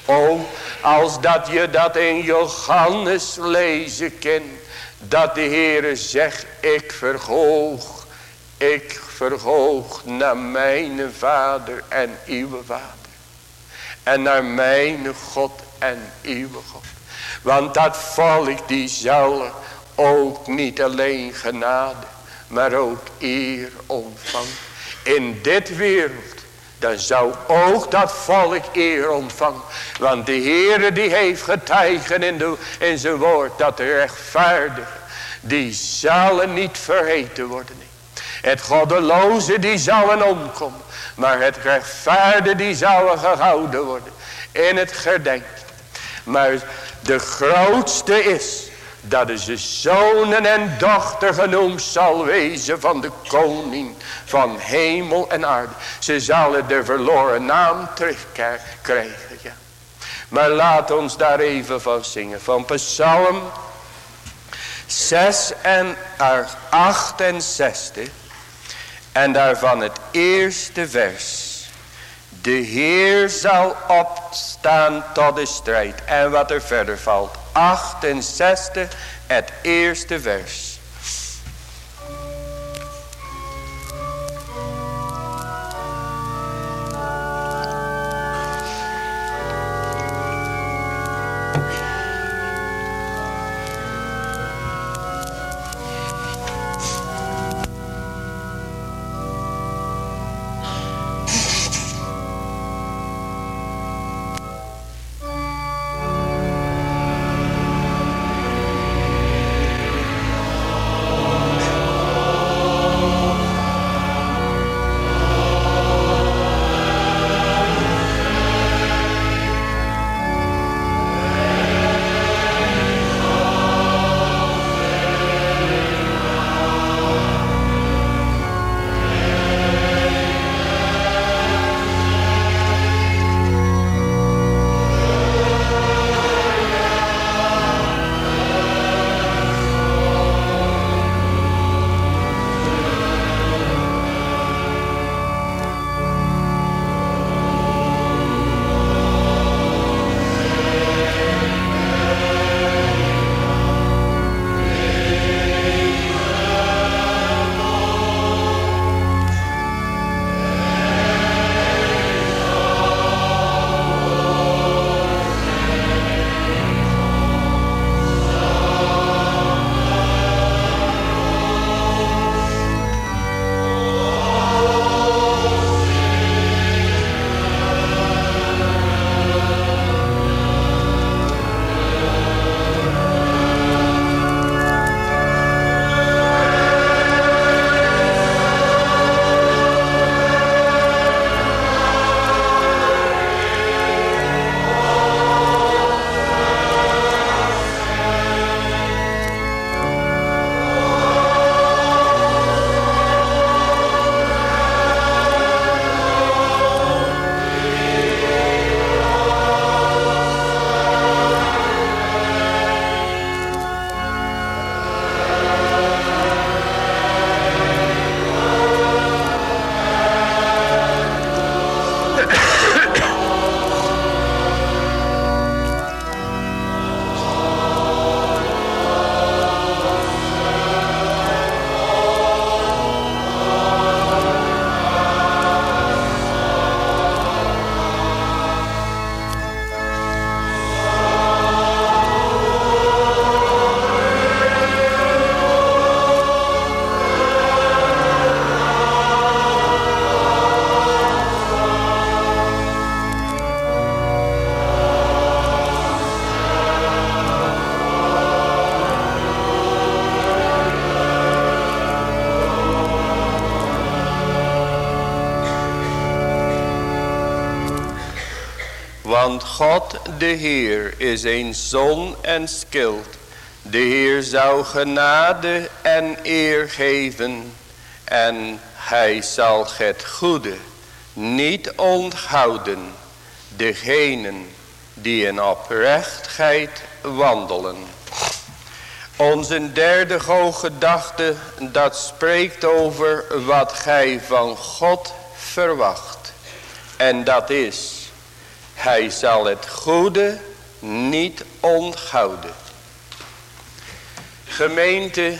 Oh, als dat je dat in Johannes lezen kent. Dat de Heere zegt, ik verhoog, ik verhoog naar mijn vader en uw vader. En naar mijn God en uw God. Want dat volk die zal ook niet alleen genade, maar ook eer ontvangen. In dit wereld, dan zou ook dat volk eer ontvangen. Want de Heere die heeft getijgen in, in zijn woord, dat de rechtvaardige, die zullen niet vergeten worden. Het goddeloze die zouden omkomen. Maar het rechtvaardige die zouden gehouden worden. In het gedenk. Maar de grootste is dat de zonen en dochter genoemd zal wezen van de koning van hemel en aarde. Ze zullen de verloren naam terugkrijgen. Ja. Maar laat ons daar even van zingen. Van Psalm 6 en 68. En daarvan het eerste vers. De Heer zal opstaan tot de strijd. En wat er verder valt. 68, het eerste vers. Want God de Heer is een zon en schild. De Heer zou genade en eer geven. En hij zal het goede niet onthouden. Degenen die in oprechtheid wandelen. Onze derde gedachte dat spreekt over wat gij van God verwacht. En dat is, hij zal het goede niet onthouden. Gemeente,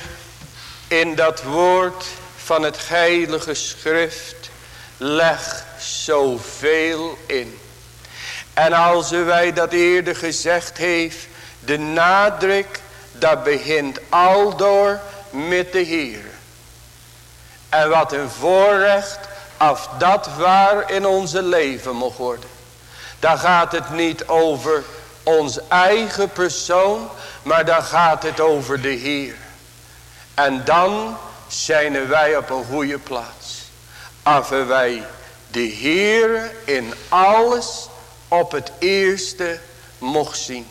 in dat woord van het heilige schrift leg zoveel in. En als wij dat eerder gezegd heeft, de nadruk dat begint aldoor met de Heer. En wat een voorrecht als dat waar in onze leven mag worden. Dan gaat het niet over ons eigen persoon, maar dan gaat het over de Heer. En dan zijn wij op een goede plaats. Als wij de Heer in alles op het eerste mocht zien.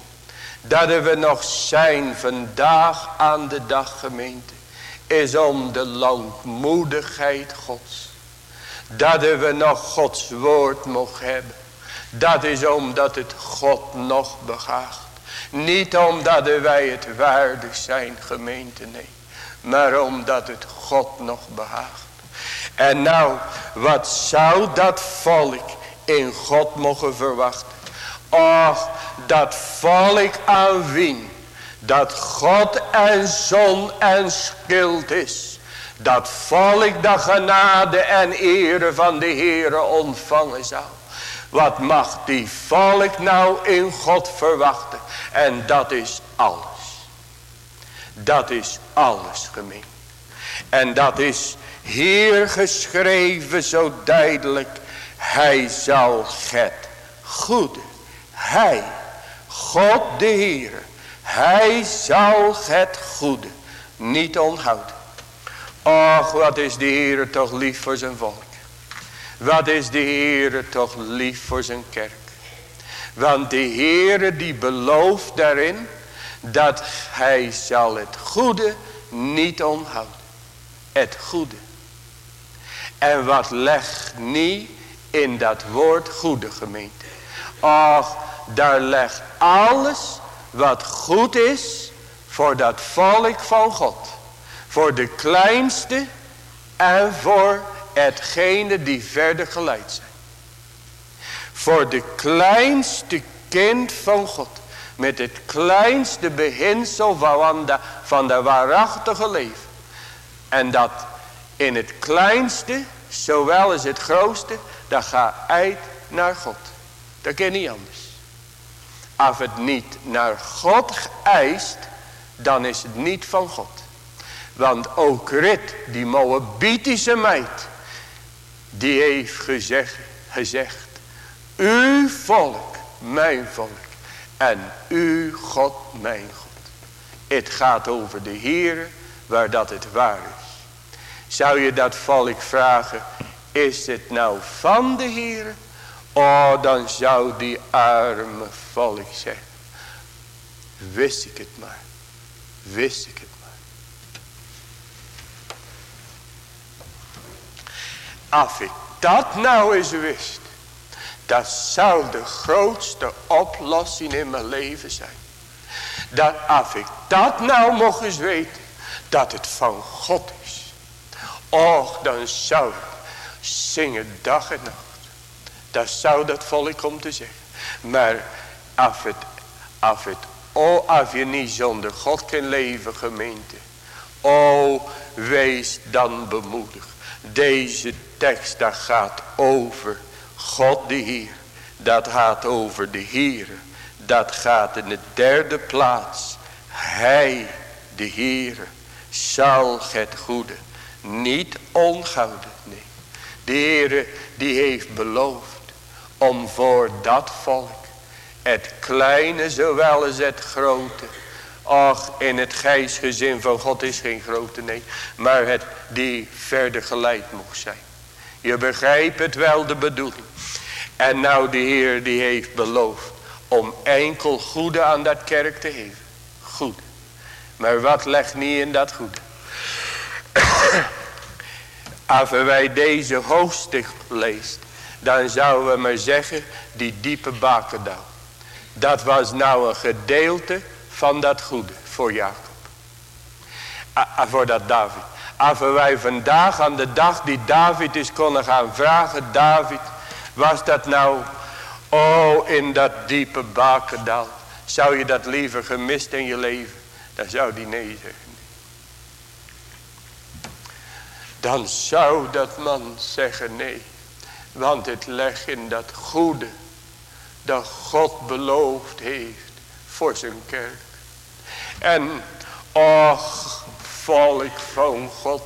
Dat we nog zijn vandaag aan de dag gemeente. Is om de langmoedigheid gods. Dat we nog gods woord mogen hebben. Dat is omdat het God nog begaagt. Niet omdat wij het waardig zijn gemeente, nee. Maar omdat het God nog behaagt. En nou, wat zou dat volk in God mogen verwachten? Och, dat volk aan wie dat God en zon en schild is. Dat volk dat genade en ere van de Heere ontvangen zou. Wat mag die volk nou in God verwachten? En dat is alles. Dat is alles gemeen. En dat is hier geschreven zo duidelijk. Hij zal het goede. Hij, God de Heer. Hij zal het goede niet onthouden. Och, wat is de Heer toch lief voor zijn volk. Wat is de Heer toch lief voor zijn kerk. Want de Heer die belooft daarin dat hij zal het goede niet onthouden. Het goede. En wat legt niet in dat woord goede gemeente. Och, daar legt alles wat goed is voor dat volk van God. Voor de kleinste en voor hetgene die verder geleid zijn. Voor de kleinste kind van God. Met het kleinste beginsel van de, van de waarachtige leven. En dat in het kleinste, zowel als het grootste, dat gaat uit naar God. Dat kan niet anders. Als het niet naar God eist, dan is het niet van God. Want ook Rit, die Moabitische meid, die heeft gezegd, gezegd, uw volk, mijn volk, en uw God, mijn God. Het gaat over de Heer, waar dat het waar is. Zou je dat volk vragen, is het nou van de Heer? Oh, dan zou die arme volk zeggen. Wist ik het maar. Wist ik het Als ik dat nou eens wist. Dat zou de grootste oplossing in mijn leven zijn. Dat als ik dat nou mocht eens weten. Dat het van God is. Och, dan zou ik zingen dag en nacht. Dat zou dat volk om te zeggen. Maar als het, als het, oh, als je niet zonder God kan leven gemeente. Oh, wees dan bemoedigd. Deze tekst dat gaat over God de Heer. Dat gaat over de Heer. Dat gaat in de derde plaats. Hij, de Heer, zal het goede niet onhouden. Nee. De Heer die heeft beloofd om voor dat volk, het kleine zowel als het grote, ach in het geestgezin van God is geen grote nee, maar het die verder geleid mocht zijn. Je begrijpt het wel de bedoeling. En nou de Heer die heeft beloofd om enkel goede aan dat kerk te geven. Goed. Maar wat legt niet in dat goede? Als wij deze hoofdstuk leest, dan zouden we maar zeggen, die diepe bakendal. Dat was nou een gedeelte van dat goede voor Jacob. A, voor dat David. Als wij vandaag aan de dag die David is konden gaan vragen, David, was dat nou, oh in dat diepe bakendal, zou je dat liever gemist in je leven? Dan zou die nee zeggen. Dan zou dat man zeggen nee. Want het legt in dat goede dat God beloofd heeft voor zijn kerk. En och volk van God.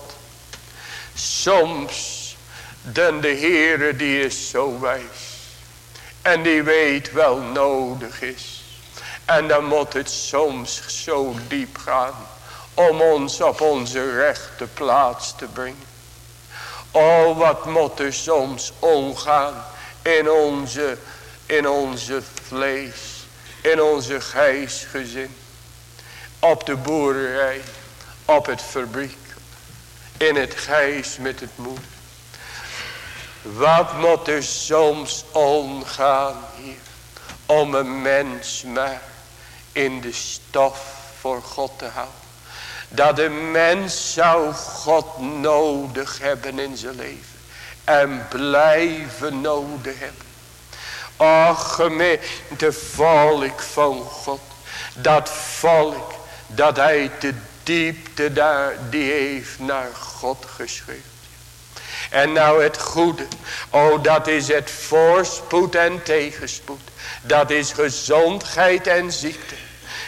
Soms dan de Heere die is zo wijs. En die weet wel nodig is. En dan moet het soms zo diep gaan. Om ons op onze rechte plaats te brengen. Oh wat moet er soms omgaan. In onze, in onze vlees. In onze gijsgezin. Op de boerderij. Op het fabriek. In het gijs met het moeder. Wat moet er soms omgaan hier. Om een mens maar in de stof voor God te houden. Dat een mens zou God nodig hebben in zijn leven. En blijven nodig hebben. Och gemeente volk van God. Dat volk dat hij de diepte daar die heeft naar God geschreven. En nou het goede. Oh dat is het voorspoed en tegenspoed. Dat is gezondheid en ziekte.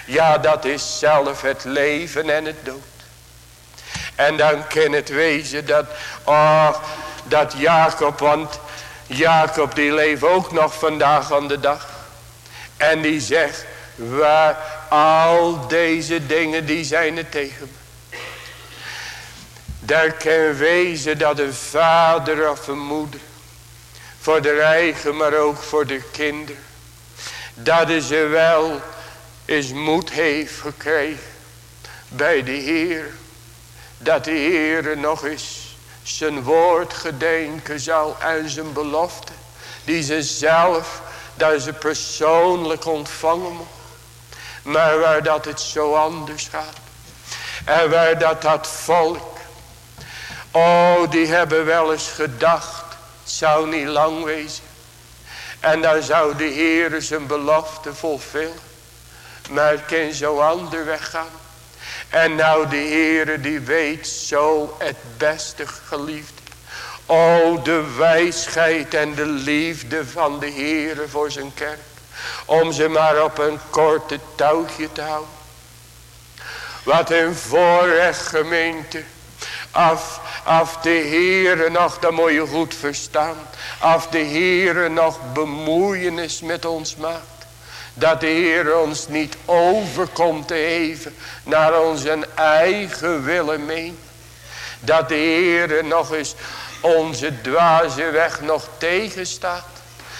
Ja dat is zelf het leven en het dood. En dan kan het wezen dat. Oh dat Jacob. Want Jacob die leeft ook nog vandaag aan de dag. En die zegt. Waar al deze dingen die zijn er tegen me. Daar kan wezen dat een vader of een moeder. Voor de eigen maar ook voor de kinderen. Dat ze wel eens moed heeft gekregen. Bij de Heer. Dat de Heer nog eens zijn woord gedenken zal. En zijn belofte. Die ze zelf. Dat ze persoonlijk ontvangen. Maar waar dat het zo anders gaat. En waar dat dat volk Oh, die hebben wel eens gedacht. Het zou niet lang wezen. En dan zou de Heer zijn belofte fulfillen. Maar het kan zo ander weggaan. En nou de Heer die weet zo het beste geliefd. O de wijsheid en de liefde van de Heer voor zijn kerk. Om ze maar op een korte touwtje te houden. Wat een voorrecht gemeente. Af Af de Heere nog, dat moet je goed verstaan. Af de Heere nog bemoeienis met ons maakt. Dat de Heer ons niet overkomt te even naar onze eigen willen meen. Dat de Heer nog eens onze dwaze weg nog tegenstaat.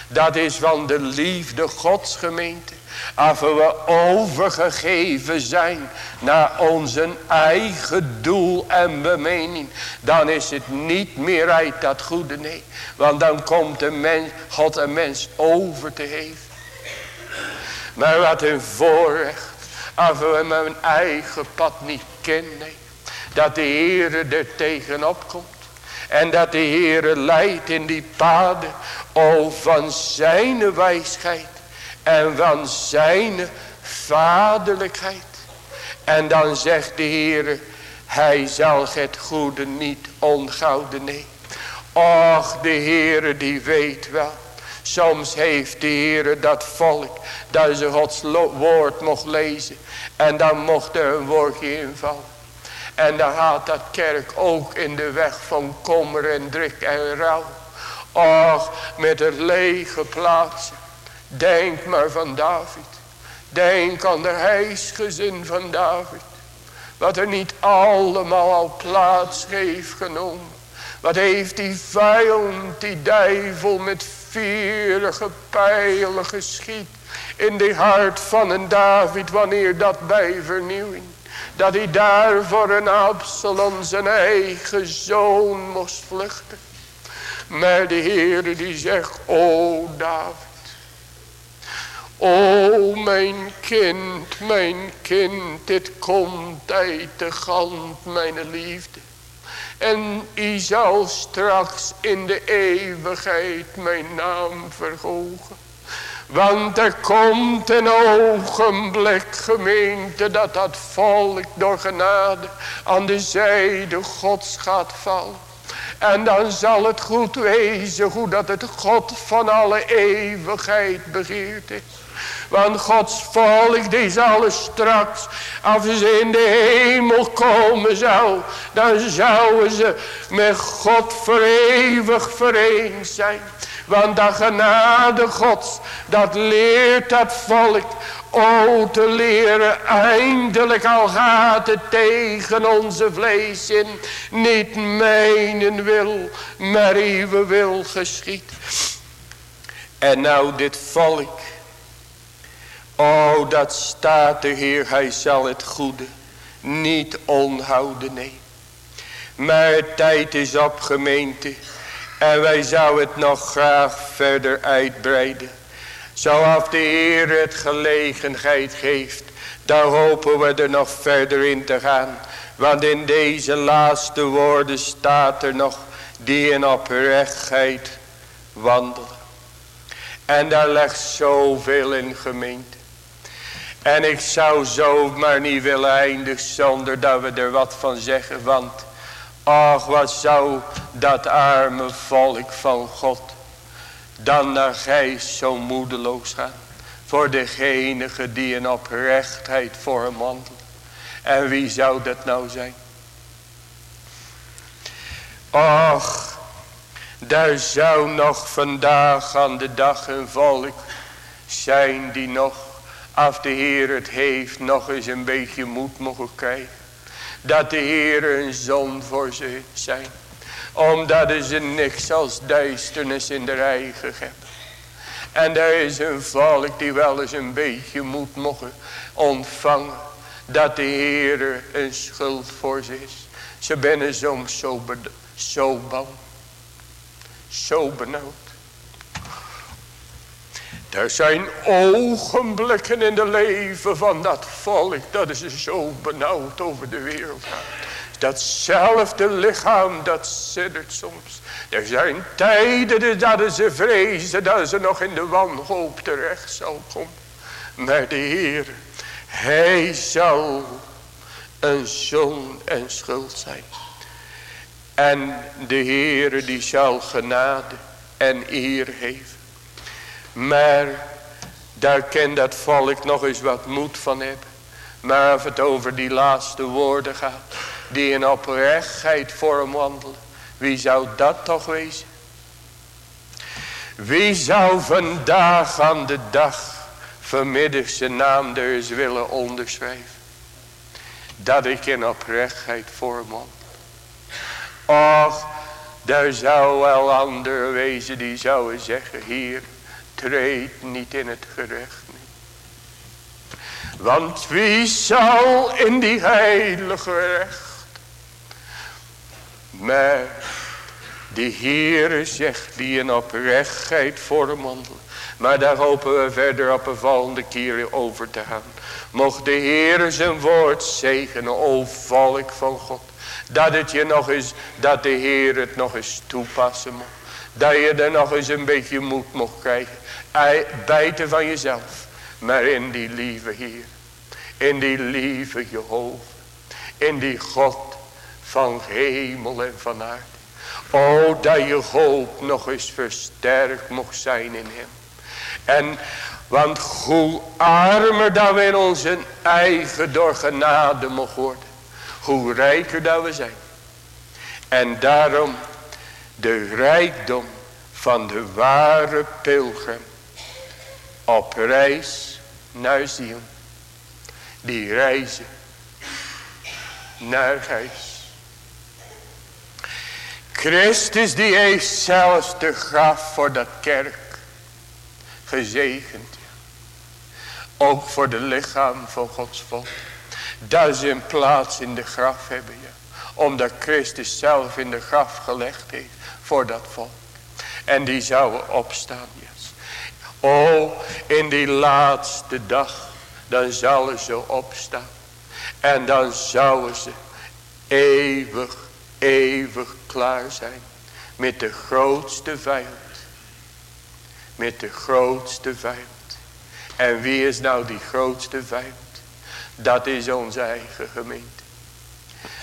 Dat is van de liefde Gods gemeente. Als we overgegeven zijn naar onze eigen doel en bemening. Dan is het niet meer uit dat goede nee. Want dan komt mens, God een mens over te geven. Maar wat een voorrecht. Als we mijn eigen pad niet kennen. Dat de Heer er tegenop komt. En dat de Heer leidt in die paden. O van zijn wijsheid en van zijn vaderlijkheid. En dan zegt de Heer, hij zal het goede niet onthouden, nee. Och, de Heer die weet wel. Soms heeft de Heer dat volk, dat ze Gods woord mocht lezen. En dan mocht er een woordje invallen. En dan gaat dat kerk ook in de weg van kommer en druk en rouw. Och, met het lege plaatsen. Denk maar van David. Denk aan de huisgezin van David. Wat er niet allemaal al plaats heeft genomen. Wat heeft die vijand, die duivel met vierige pijlen geschiet in de hart van een David wanneer dat bij vernieuwing. Dat hij daar voor een Absalom zijn eigen zoon moest vluchten. Maar de Heer die zegt, o David. O mijn kind, mijn kind, dit komt uit de hand mijn liefde. En u zal straks in de eeuwigheid mijn naam verhogen. Want er komt een ogenblik gemeente dat dat volk door genade aan de zijde gods gaat vallen. En dan zal het goed wezen hoe dat het God van alle eeuwigheid begeerd is. Want Gods volk die zal straks, als ze in de hemel komen zou, dan zouden ze met God voor eeuwig vereend zijn. Want de genade gods, dat leert dat volk o te leren. Eindelijk al gaat het tegen onze vlees in. Niet mijn wil, maar uw wil geschiet. En nou dit volk. O dat staat de Heer, hij zal het goede niet onhouden, nee. Maar tijd is op gemeente. En wij zouden het nog graag verder uitbreiden. Zoals de Heer het gelegenheid geeft. Dan hopen we er nog verder in te gaan. Want in deze laatste woorden staat er nog. Die in oprechtheid wandelen. En daar legt zoveel in gemeente. En ik zou zo maar niet willen eindigen zonder dat we er wat van zeggen. Want Ach, wat zou dat arme volk van God dan naar gijs zo moedeloos gaan. Voor degene die in oprechtheid voor hem wandelt. En wie zou dat nou zijn? Ach, daar zou nog vandaag aan de dag een volk zijn die nog, als de Heer het heeft, nog eens een beetje moed mogen krijgen dat de Heer een zon voor ze zijn. Omdat ze niks als duisternis in de eigen hebben. En er is een volk die wel eens een beetje moet mogen ontvangen. Dat de Heer een schuld voor ze is. Ze binnen soms zo, zo bang. Zo benauwd. Er zijn ogenblikken in de leven van dat volk. Dat is zo benauwd over de wereld gaat. Datzelfde lichaam dat siddert soms. Er zijn tijden dat ze vrezen dat ze nog in de wanhoop terecht zal komen. Maar de Heer, Hij zal een zoon en schuld zijn. En de Heer die zal genade en eer geven. Maar daar kan dat volk nog eens wat moed van hebben. Maar als het over die laatste woorden gaat. Die in oprechtheid voor wandelen. Wie zou dat toch wezen? Wie zou vandaag aan de dag vanmiddag zijn naam er eens willen onderschrijven. Dat ik in oprechtheid voor wandel. Och, daar zou wel anderen wezen die zouden zeggen. Hier, treed niet in het gerecht. Want wie zal in die heilige recht. Maar die Heere zegt die in oprechtheid wandelen. Maar daar hopen we verder op een volgende keer over te gaan. Mocht de Heere zijn woord zegenen, o volk van God. Dat het je nog eens, dat de Heer het nog eens toepassen mag. Dat je er nog eens een beetje moed mocht krijgen bijten van jezelf. Maar in die lieve Heer. In die lieve Jehovah. In die God van hemel en van aarde. O dat je hoop nog eens versterkt mocht zijn in hem. En want hoe armer dat we in onze eigen door genade mogen worden. Hoe rijker dat we zijn. En daarom de rijkdom van de ware pilgrim op reis naar Zion. Die reizen naar huis. Christus die heeft zelfs de graf voor dat kerk Gezegend. Ook voor de lichaam van Gods volk. Dat ze een plaats in de graf hebben. Ja. Omdat Christus zelf in de graf gelegd heeft voor dat volk. En die zouden opstaan. Oh, in die laatste dag. Dan zullen ze opstaan. En dan zouden ze eeuwig, eeuwig klaar zijn. Met de grootste vijand. Met de grootste vijand. En wie is nou die grootste vijand? Dat is onze eigen gemeente.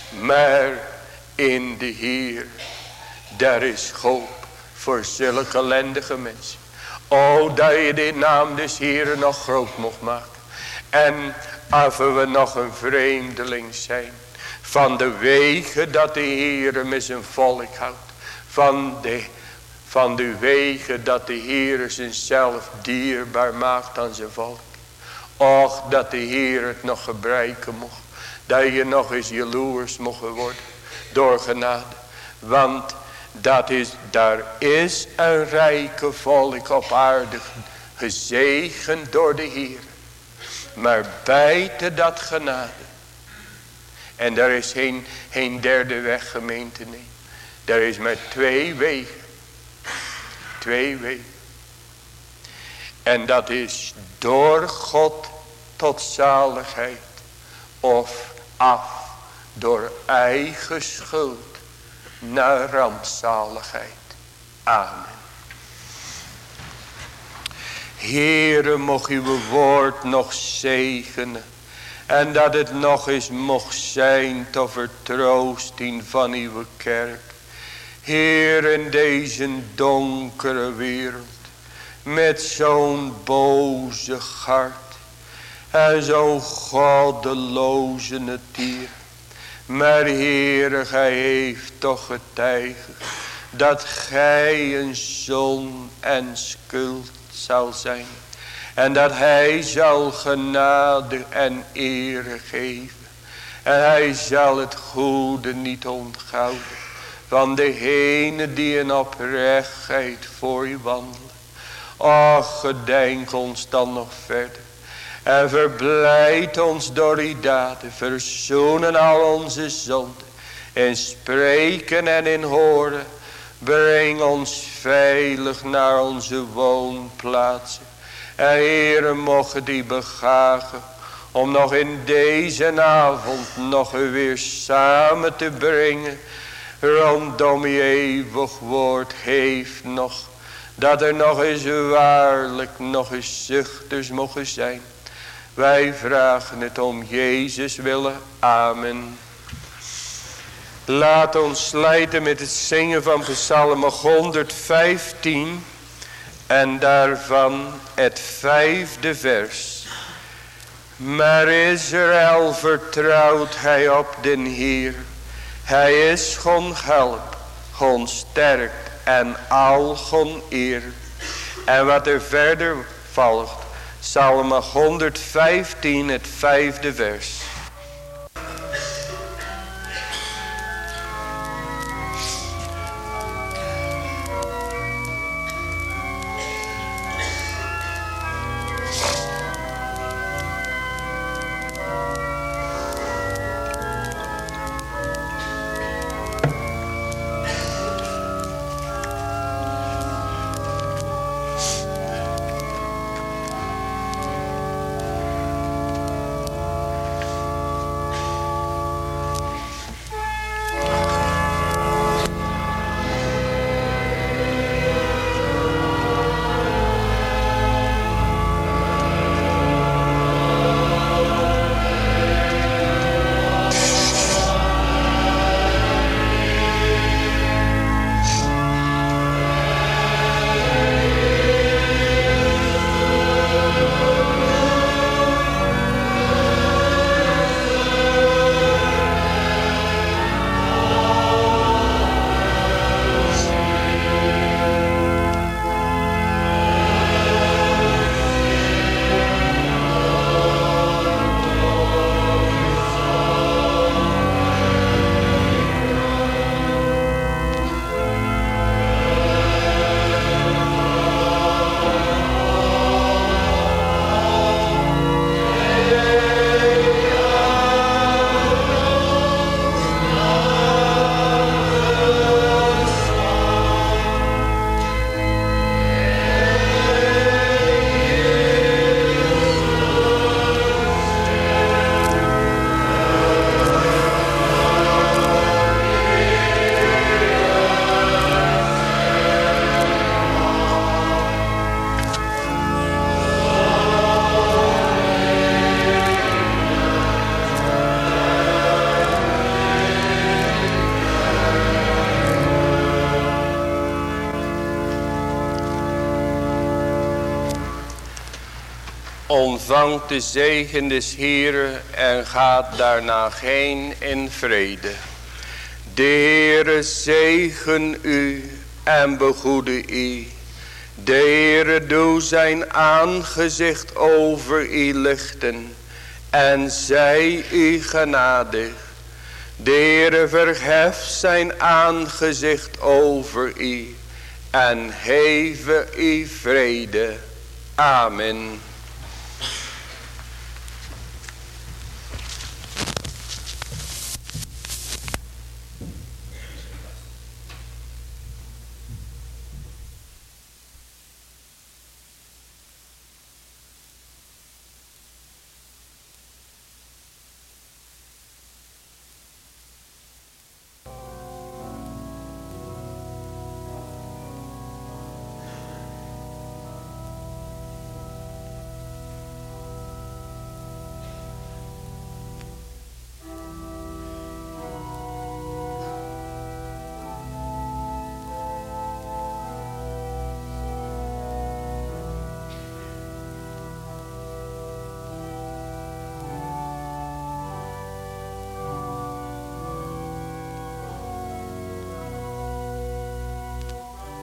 Maar in de Heer, daar is hoop voor zulke ellendige mensen. O, dat je de naam des Heeren nog groot mocht maken. En als we nog een vreemdeling zijn. Van de wegen dat de Heer met zijn volk houdt. Van de, van de wegen dat de Heer zichzelf dierbaar maakt aan zijn volk. Och, dat de Heer het nog gebruiken mocht. Dat je nog eens jaloers mocht worden. Door genade. Want dat is, daar is een rijke volk op aarde gezegend door de Heer. Maar buiten dat genade. En daar is geen, geen derde weg gemeente nee. Daar is maar twee wegen. Twee wegen. En dat is door God tot zaligheid. Of af door eigen schuld naar rampzaligheid. Amen. Heere, mocht uw woord nog zegenen. En dat het nog eens mocht zijn tot vertroosting van uw kerk. Heer in deze donkere wereld. Met zo'n boze hart. En zo'n goddeloze natuur. Maar Heere, gij heeft toch getijgerd. Dat gij een zon en schuld zal zijn. En dat hij zal genade en ere geven. En hij zal het goede niet onthouden. Van degene die in oprechtheid voor je wandelen. Och, gedenk ons dan nog verder. En verblijd ons door die daden. Verzoenen al onze zonden. In spreken en in horen. Breng ons veilig naar onze woonplaatsen. En Heere mogen die begagen. Om nog in deze avond nog weer samen te brengen. Rondom je eeuwig woord heeft nog. Dat er nog eens waarlijk nog eens zuchters mogen zijn. Wij vragen het om Jezus willen. Amen. Laat ons slijten met het zingen van Psalm 115 en daarvan het vijfde vers. Maar Israël vertrouwt hij op den Heer. Hij is gon help, gon sterk en al gon eer. En wat er verder volgt, Psalm 115 het vijfde vers. Ontvangt de zegen des Heeren en gaat daarna geen in vrede. De zegen u en begoede u. De doe zijn aangezicht over u lichten en zij u genadig. De Heere zijn aangezicht over u en heve u vrede. Amen.